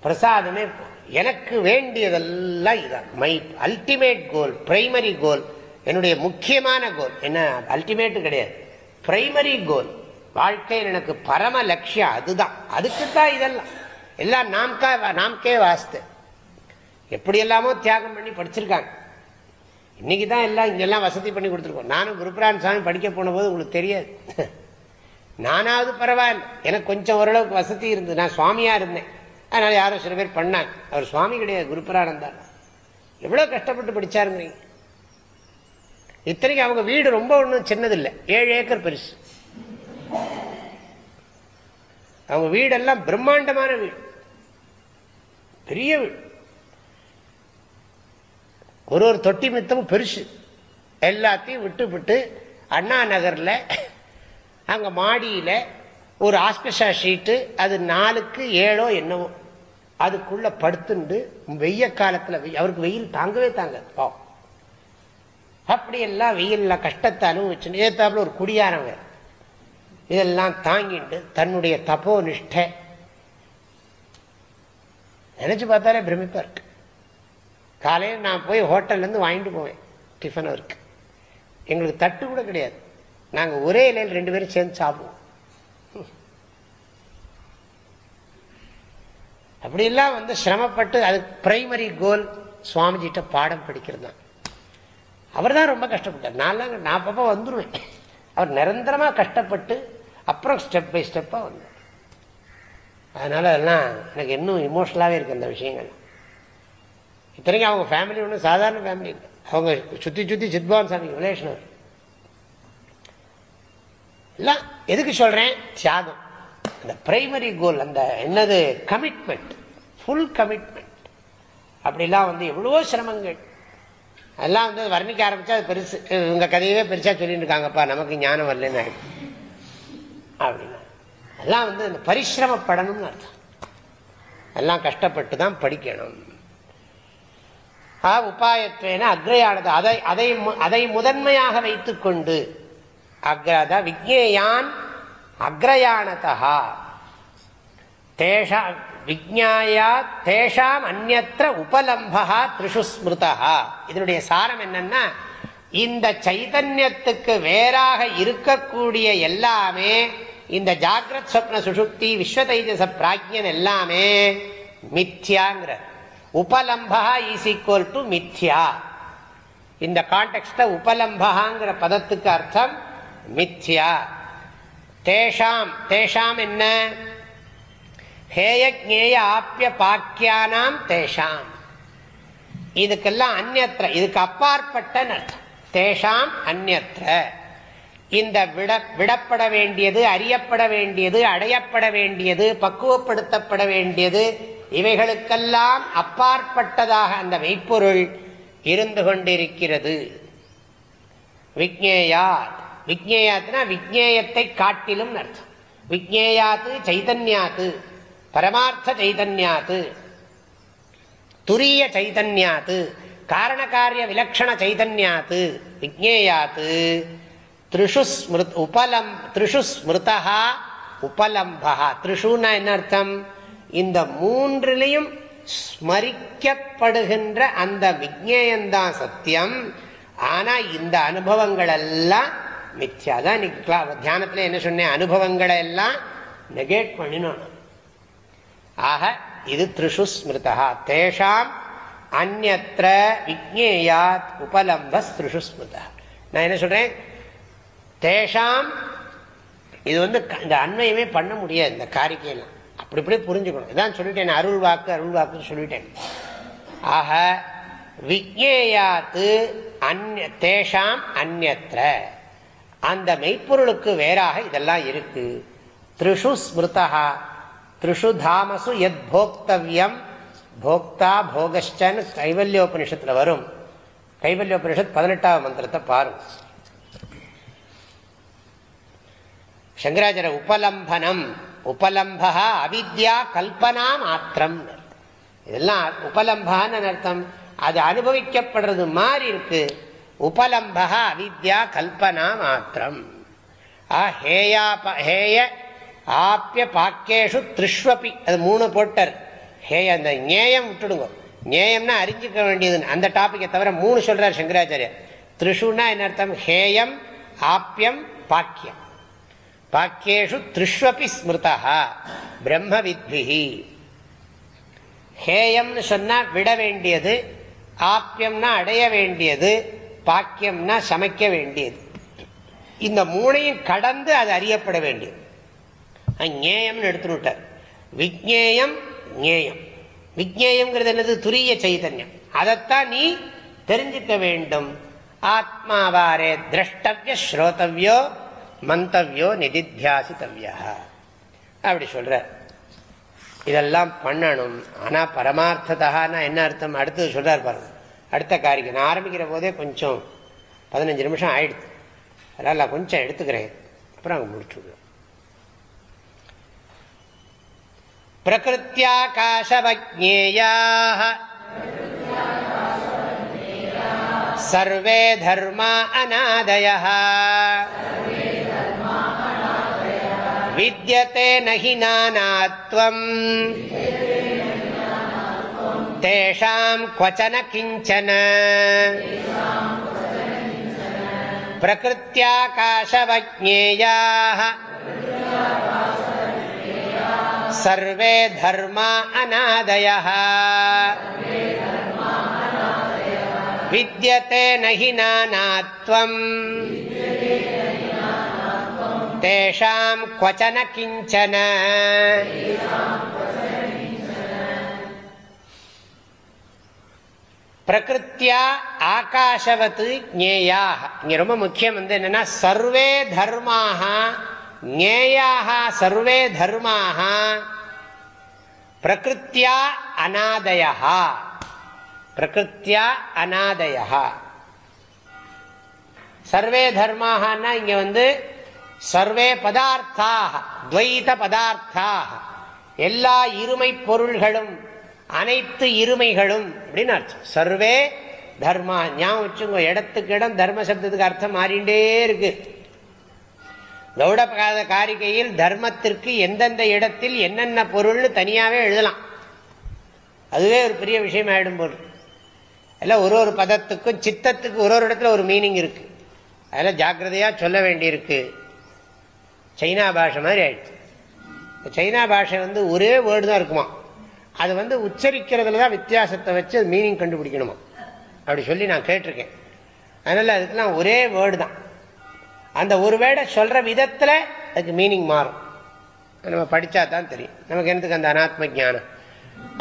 பிரசாதமே எனக்கு வேண்டியதெல்லாம் இதான். My ultimate goal primary goal என்னுடைய முக்கியமான கோல் என்ன? அல்டிமேட் கிடையாது. பிரைமரி கோல் வாழ்க்கையில் எனக்கு பரம லட்சியம் அதுதான். அதுக்கு தான் இதெல்லாம். எல்லாம் நாம்கா நாம்கே வாஸ்து. எப்படி எல்லாமோ தியாகம் பண்ணி படிச்சிருக்காங்க. இன்னைக்கு தான் எல்லாம் இங்கெல்லாம் வசதி பண்ணி கொடுத்துருக்கோம். நானும் குருபிரான் சாமி படிக்க போன போது உங்களுக்கு தெரியாது. நானாவது பரவாயில்ல. எனக்கு கொஞ்சம் ஓரளவுக்கு வசதி இருந்தது. நான் சுவாமியா இருந்தேன். அதனால யாரும் சில பேர் பண்ணாங்க. அவர் சுவாமி கிடையாது குருபிரானந்தார் எவ்வளோ கஷ்டப்பட்டு படிச்சாருங்கிறீங்க இத்தனைக்கு அவங்க வீடு ரொம்ப ஒன்றும் சின்னதில்லை. ஏழு ஏக்கர் பெருசு. அவங்க வீடெல்லாம் பிரம்மாண்டமான வீடு. பெரிய வீடு. ஒரு ஒரு தொட்டி மித்தமும் பெருசு. எல்லாத்தையும் விட்டு விட்டு அண்ணா நகரில் அங்கே மாடியில் ஒரு ஆஸ்பெஷா ஷீட்டு அது நாலுக்கு ஏழோ என்னவோ. அதுக்குள்ள படுத்துண்டு வெய்ய காலத்தில் அவருக்கு வெயில் தாங்கவே தாங்க அப்படியெல்லாம் வெயில்ல கஷ்டத்தை அனுபவிச்சு ஏத்தாப்புல ஒரு குடியாரங்க இதெல்லாம் தாங்கிட்டு தன்னுடைய தப்போ நிஷ்ட நினைச்சு பார்த்தாலே பிரமிப்பா இருக்கு. காலையில் நான் போய் ஹோட்டல்லேருந்து வாங்கிட்டு போவேன். டிஃபன் அவருக்கு எங்களுக்கு தட்டு கூட கிடையாது. நாங்கள் ஒரே இலையில் ரெண்டு பேரும் சேர்ந்து சாப்பிடுவோம். அப்படிலாம் வந்து சிரமப்பட்டு அது பிரைமரி கோல் சுவாமிஜிட்ட பாடம் படிக்கிறது தான் அவர் தான் ரொம்ப கஷ்டப்பட்டார். நான்லாம் நான் பாப்பா வந்துடுவேன் அவர் நிரந்தரமாக கஷ்டப்பட்டு அப்புறம் ஸ்டெப் பை ஸ்டெப்பாக வந்தார். அதனால அதெல்லாம் எனக்கு இன்னும் இமோஷனலாகவே இருக்கு அந்த விஷயங்கள். இத்தனைக்கும் அவங்க ஃபேமிலி ஒன்றும் சாதாரண ஃபேமிலி இல்லை. அவங்க சுற்றி சுற்றி சித்பவன் சாமி ரிலேஷனர் எல்லாம் எதுக்கு சொல்றேன்? தியாகம். அந்த பிரைமரி கோல் அந்த என்னது கமிட்மெண்ட் ஃபுல் கமிட்மெண்ட் அப்படிலாம் வந்து எவ்வளவோ சிரமங்கள். அதெல்லாம் வந்து வர்ணிக்க ஆரம்பிச்சா அது பெருசு. இவங்க கதையவே பெருசா சொல்லிட்டு இருக்காங்கப்பா நமக்கு ஞானம் வரலன்னு. அப்படின்னா எல்லாம் வந்து அந்த பரிசிரமப்படணும்னு அர்த்தம். எல்லாம் கஷ்டப்பட்டு தான் படிக்கணும் உபாயத்வேன அக்ரையானது. அதை அதை அதை முதன்மையாக வைத்துக்கொண்டு கொண்டு விக்னேயான் அக்ரயானதா தேஷா விஜாயா தேஷாம் அந்நற்ற உபலம்பா திரிஷு ஸ்மிருதா இதனுடைய சாரம் என்னன்னா இந்த சைதன்யத்துக்கு வேறாக இருக்கக்கூடிய எல்லாமே இந்த ஜாகிரத் சொப்ன சுசுக்தி விஸ்வ தைஜச பிராஜ்யன் எல்லாமே மித்யாங்கிற. உபலம்பா இஸ் ஈக்குவல் டு மித்யா. இந்த கான்டெக்ட உபலம்பகாங்கிற பதத்துக்கு அர்த்தம் மித்யா. தேஷாம் தேஷாம் என்ன? ஹேய ஜேய ஆப்பிய பாக்கியானாம் தேஷாம். இதுக்கெல்லாம் அந்நத்திர இதுக்கு அப்பாற்பட்ட அர்த்தம். தேஷாம் அந்நத்திர. இந்த விட விடப்பட வேண்டியது அறியப்பட வேண்டியது அடையப்பட வேண்டியது பக்குவப்படுத்தப்பட வேண்டியது இவைகளுக்கெல்லாம் அப்பாற்பட்டதாக அந்த மெய்ப்பொருள் இருந்து கொண்டிருக்கிறது. விக்னேயாத் விக்னேயாத்துனா விக்னேயத்தை காட்டிலும் அர்த்தம். விக்னேயாத்து சைதன்யாத்து பரமார்த்த சைதன்யாத்து துரிய சைதன்யாத்து காரணகாரிய விலக்ஷண சைதன்யாத்து விக்னேயாத்து த்ரிஷு ஸ்மிருத் உபலம் த்ரிஷு ஸ்மிருதா உபலம்பா த்ரிஷுன்னா என்ன அர்த்தம்? இந்த மூன்றிலையும் ஸ்மரிக்கப்படுகின்ற அந்த விக்னேயந்தான் சத்தியம். ஆனா இந்த அனுபவங்கள் எல்லாம் மித்யா தான் இன்னைக்கு தியானத்தில் என்ன சொன்னேன்? அனுபவங்களை எல்லாம் நெகேட் பண்ணினோம். ஆக இது த்ரிஷு ஸ்மிருதா. தேஷாம் அந்நத்திர விக்னேயாத் உபலம்பஸ் த்ரிஷு ஸ்மிருதா. நான் என்ன சொல்கிறேன் தேஷாம் இது வந்து இந்த அண்மையுமே பண்ண முடியாது இந்த காரிக்கையெல்லாம். அப்படி இப்படி புரிஞ்சுக்கணும். இதான் சொல்லிட்டேன் அருள் வாக்கு அருள் வாக்குன்னு சொல்லிட்டேன். ஆக விக்னேயாத்து அந்நிய தேஷாம் அந்நத்திர அந்த மெய்ப்பொருளுக்கு வேறாக இதெல்லாம் இருக்கு. த்ரிஷு ஸ்மிருதா த்ரிஷு தாமசு எத் போக்தவியம். போக்தா போகஷ்டன் கைவல்யோபனிஷத்துல வரும். கைவல்யோபனிஷத் பதினெட்டாவது மந்திரத்தை பாருங்க சங்கராச்சார உபலம்பனம். உபலம்பா அவித்யா கல்பனா மாத்திரம். இதெல்லாம் உபலம்பான்னு அர்த்தம். அது அனுபவிக்கப்படுறது மாதிரி இருக்கு. உபலம்பா அவித்யா கல்பனா மாத்திரம். ஹேய ஆப்பிய பாக்கேஷு திருஷ்வபி. அது மூணு போட்டர். ஹேய அந்த ஞேயம் விட்டுடுங்க. ஞேயம்னா அறிஞ்சிக்க வேண்டியது அந்த டாபிக்கை தவிர மூணு சொல்றார் சங்கராச்சாரியர். திருஷுனா என்ன அர்த்தம்? ஹேயம் ஆப்பியம் பாக்கியம் பாக்கியேஷு திருஷ்வபி ஸ்மிருதா பிரம்ம வித்பிஹி. ஹேயம்னு சொன்னா விட வேண்டியது ஆப்பியம்னா அடைய வேண்டியது பாக்கியம்னா சமைக்க வேண்டியது. இந்த மூணையும் கடந்து அது அறியப்பட வேண்டியது. ஞேயம்னு எடுத்துட்டார் விக்னேயம் ஞேயம். விக்னேயம்ங்கிறது என்னது? துரிய சைதன்யம். அதைத்தான் நீ தெரிஞ்சுக்க வேண்டும். ஆத்மாவாரே திரஷ்டவிய ஸ்ரோதவியோ மந்தவியோ நிதித்தியாசித்தவியா அப்படி சொல்ற இதெல்லாம் பண்ணணும். ஆனா பரமார்த்ததானா என்ன அர்த்தம்? அடுத்தது சொல்றார் பாருங்க. அடுத்த காரியம் நான் ஆரம்பிக்கிற போதே கொஞ்சம் பதினஞ்சு நிமிஷம் ஆயிடுது அதனால கொஞ்சம் எடுத்துக்கிறேன் அப்புறம் அங்கே முடிச்சுடுவோம் பிரகிருத்தியாகாசவஜேயாக சர்வே தர்மா அநாதய विद्यते न हि नानात्वम् तेषां क्वचन किञ्चन प्रकृत्याकाशवज्ञेयाः सर्वे धर्मा अनादयः विद्यते न हि नानात्वम् தேஷாம் क्वचन किञ्चन பிரகிருத்தியா ஆகாஷவத்து ஜேயாக இங்க ரொம்ப முக்கியம் வந்து என்னன்னா சர்வே தர்மாக ஞேயாக சர்வே தர்மாக பிரகிருத்தியா அநாதயா பிரகிருத்தியா அநாதயா சர்வே தர்மாகனா இங்க வந்து சர்வே பதார்த்தாக துவைத பதார்த்தாக எல்லா இருமை பொருள்களும் அனைத்து இருமைகளும் அப்படின்னு அர்த்தம். சர்வே தர்மா ஞாபகம் வச்சுங்க இடத்துக்கு இடம் தர்ம சப்தத்துக்கு அர்த்தம் மாறிண்டே இருக்கு. கௌடபகாத காரிகையில் தர்மத்திற்கு எந்தெந்த இடத்தில் என்னென்ன பொருள்னு தனியாகவே எழுதலாம். அதுவே ஒரு பெரிய விஷயம் ஆகிடும் போது எல்லாம் ஒரு ஒரு பதத்துக்கும் சித்தத்துக்கு ஒரு ஒரு இடத்துல ஒரு மீனிங் இருக்கு. அதெல்லாம் ஜாக்கிரதையாக சொல்ல வேண்டியிருக்கு. சைனா பாஷை மாதிரி ஆயிடுச்சு. சைனா பாஷை வந்து ஒரே வேர்டு தான் இருக்குமா அது வந்து உச்சரிக்கிறதுல தான் வித்தியாசத்தை வச்சு அது மீனிங் கண்டுபிடிக்கணுமா? அப்படி சொல்லி நான் கேட்டிருக்கேன். அதனால் அதுக்கெல்லாம் ஒரே வேர்டு தான். அந்த ஒரு வேர்டை சொல்கிற விதத்தில் அதுக்கு மீனிங் மாறும். நம்ம படித்தா தான் தெரியும். நமக்கு என்னத்துக்கு அந்த அனாத்ம ஜானம்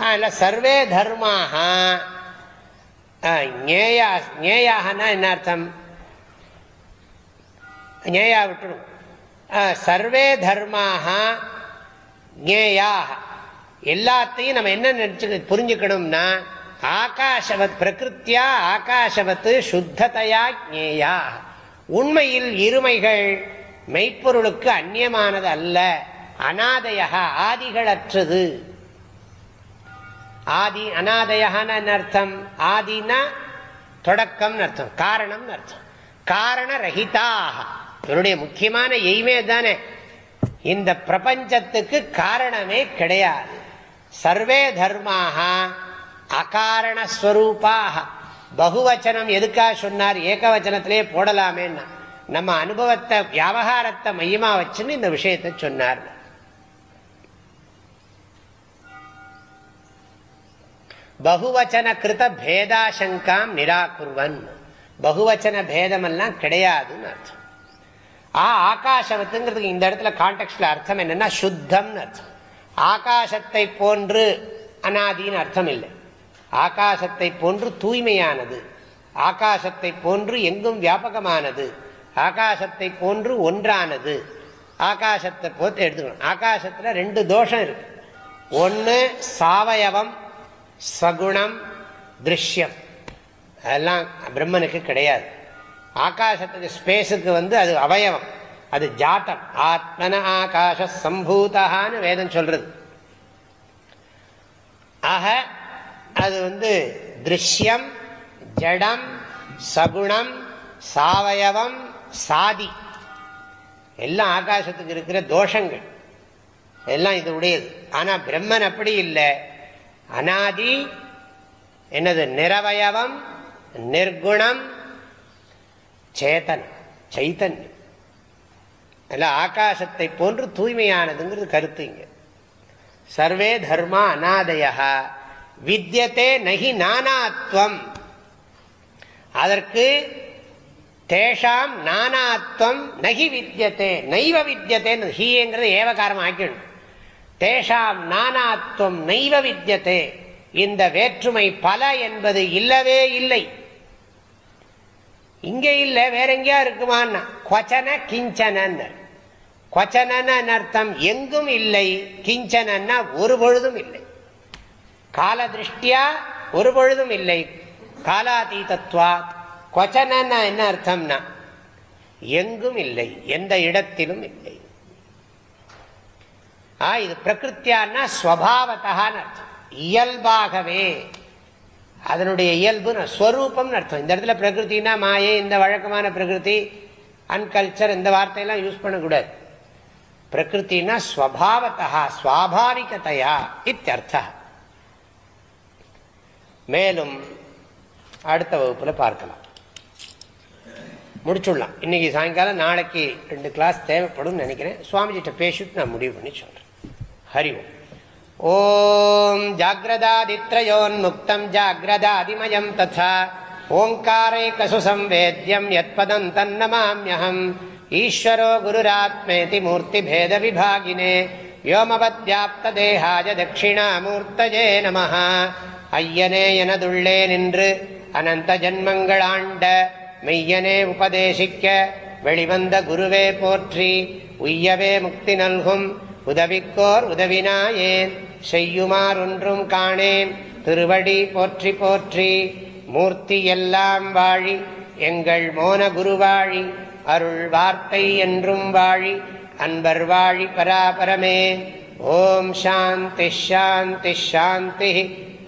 அதில் சர்வே தர்மாக ஞேயா ஞேயாகனா என்ன அர்த்தம்? ஞேயா விட்டுடும். சர்வே தர்மாக ஞேயாக எல்லாத்தையும் நம்ம என்ன நினைச்சு புரிஞ்சுக்கணும்னா ஆகாஷவத் பிரகிருத்தியா ஆகாஷவத்து சுத்ததையா ஞேயா. உண்மையில் இருமைகள் மெய்ப்பொருளுக்கு அந்நியமானது அல்ல அநாதய ஆதிகளற்றது. ஆதி அநாதயான அர்த்தம்? ஆதினா தொடக்கம் அர்த்தம் காரணம் அர்த்தம். காரண ரஹிதாக இவருடைய முக்கியமான எய்மே தானே. இந்த பிரபஞ்சத்துக்கு காரணமே கிடையாது. சர்வே தர்மாக அகாரணஸ்வரூபாக பகுவச்சனம் எதுக்காக சொன்னார்? ஏகவச்சனத்திலே போடலாமேன்னா. நம்ம அனுபவத்தை வியாபகாரத்தை மையமாக வச்சுன்னு இந்த விஷயத்தை சொன்னார். பகுவச்சன கிருத பேதாசங்காம் நிராகுர்வன். பகுவச்சன பேதமெல்லாம் கிடையாதுன்னு அர்த்தம். ஆ ஆகாசவத்துங்கிறதுக்கு இந்த இடத்துல கான்டெக்ட்ல அர்த்தம் என்னன்னா சுத்தம்னு அர்த்தம். ஆகாசத்தை போன்று அனாதின்னு அர்த்தம் இல்லை ஆகாசத்தை போன்று தூய்மையானது. ஆகாசத்தை போன்று எங்கும் வியாபகமானது. ஆகாசத்தை போன்று ஒன்றானது. ஆகாசத்தை போத்து எடுத்துக்கணும். ஆகாசத்தில் ரெண்டு தோஷம் இருக்கு. ஒன்று சாவயவம் சகுணம் திருஷ்யம். அதெல்லாம் பிரம்மனுக்கு கிடையாது. ஆகாசத்துக்கு ஸ்பேஸுக்கு வந்து அது அவயவம். அது ஜாட்டம். ஆத்மன ஆகாஷ சம்பூதான்னு வேதம் சொல்றது. ஆக அது வந்து திருஷ்யம் ஜடம் சகுணம் சாவயவம் சாதி. எல்லாம் ஆகாசத்துக்கு இருக்கிற தோஷங்கள். எல்லாம் இது உடையது. ஆனா பிரம்மன் அப்படி இல்லை. அனாதி என்னது நிறவயவம் நிர்குணம் சேத்தன் சைத்தன்யம். அதில் ஆகாசத்தை போன்று தூய்மையானதுங்கிறது கருத்து இங்க. சர்வே தர்மா அநாதயா வித்தியத்தே நகி நானாத்வம். அதற்கு தேஷாம் நானாத்வம் நகி வித்தியத்தே நைவ வித்தியத்தே ஹீங்கிறது ஏவகாரம் ஆக்கிடும் தேஷாம் நானாத்வம் நைவ வித்தியத்தே இந்த வேற்றுமை பல என்பது இல்லவே இல்லை. இங்கே இல்லை வேற எங்கேயா இருக்குமான்னா கொச்சன கிஞ்சன கொச்சன அர்த்தம் எங்கும் இல்லை கிஞ்சனன்னா ஒரு பொழுதும் இல்லை. கால திருஷ்டியா ஒரு பொழுதும் இல்லை. காலாதீதத்வா கொச்சன என்ன அர்த்தம்னா எங்கும் இல்லை எந்த இடத்திலும் இல்லை. ஆ இது பிரகிருத்தியான்னா ஸ்வபாவத்தான்னு அர்த்தம். இயல்பாகவே அதனுடைய இயல்பு ஸ்வரூபம்னு அர்த்தம். இந்த இடத்துல பிரகிருத்தினா மாயே இந்த வழக்கமான பிரகிருதி அன்கல்ச்சர் இந்த வார்த்தையெல்லாம் யூஸ் பண்ணக்கூடாது. பிரகிருத்தினா ஸ்வபாவத்தா சுவாபாவிகதையா இத்தர்த்த மேலும் அடுத்த வகுப்புல பார்க்கலாம். முடிச்சுடலாம். இன்னைக்கு சாயங்காலம் நாளைக்கு ரெண்டு கிளாஸ் தேவைப்படும் நினைக்கிறேன். சுவாமிஜிட்ட பேசிட்டு நான் முடிவு பண்ணி சொல்றேன். ஹரி ஓம். ஜாகிரதாதித்ரயோன்முக்தம் ஜாகிரதாதிமயம் ததா. ஓங்காரைகசு சம்வேத்யம் யத்பதம் தன்னமாமியகம் ஈஸ்வரோ குருராத்மேதி மூர்த்தி பேத விபாகினே வியோமவத்யாப்தேகாய தட்சிணாமூர்த்தஜே நம ஐயனே எனதுள்ளே நின்று அனந்த ஜன்மங்களாண்ட மெய்யனே உபதேசிக்க வெளிவந்த குருவே போற்றி உய்யவே முக்தி நல்கும் உதவிக்கோர் உதவினாயேன் செய்யுமாறொன்றும் காணேன் திருவடி போற்றி போற்றி மூர்த்தி எல்லாம் வாழி எங்கள் மோன குருவாழி அருள் வார்த்தை என்றும் வாழி அன்பர் வாழி பராபரமே. ஓம் சாந்தி ஷாந்தி ஷாந்தி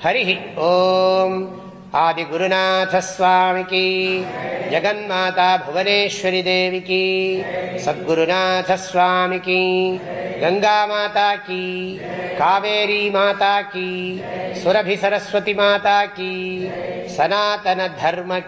ஹரி ஓம். ஆதிகுருநாதஸ்வாமிக்கு ஜகன்மாதா புவனேஸ்வரி தேவிக்கு சத்குருநாதஸ்வாமிக்கு கங்கா மாதா கீ. காவேரி மாதா கீ. சுரபி சரஸ்வதி மாதா கீ. சனாத்தன தர்ம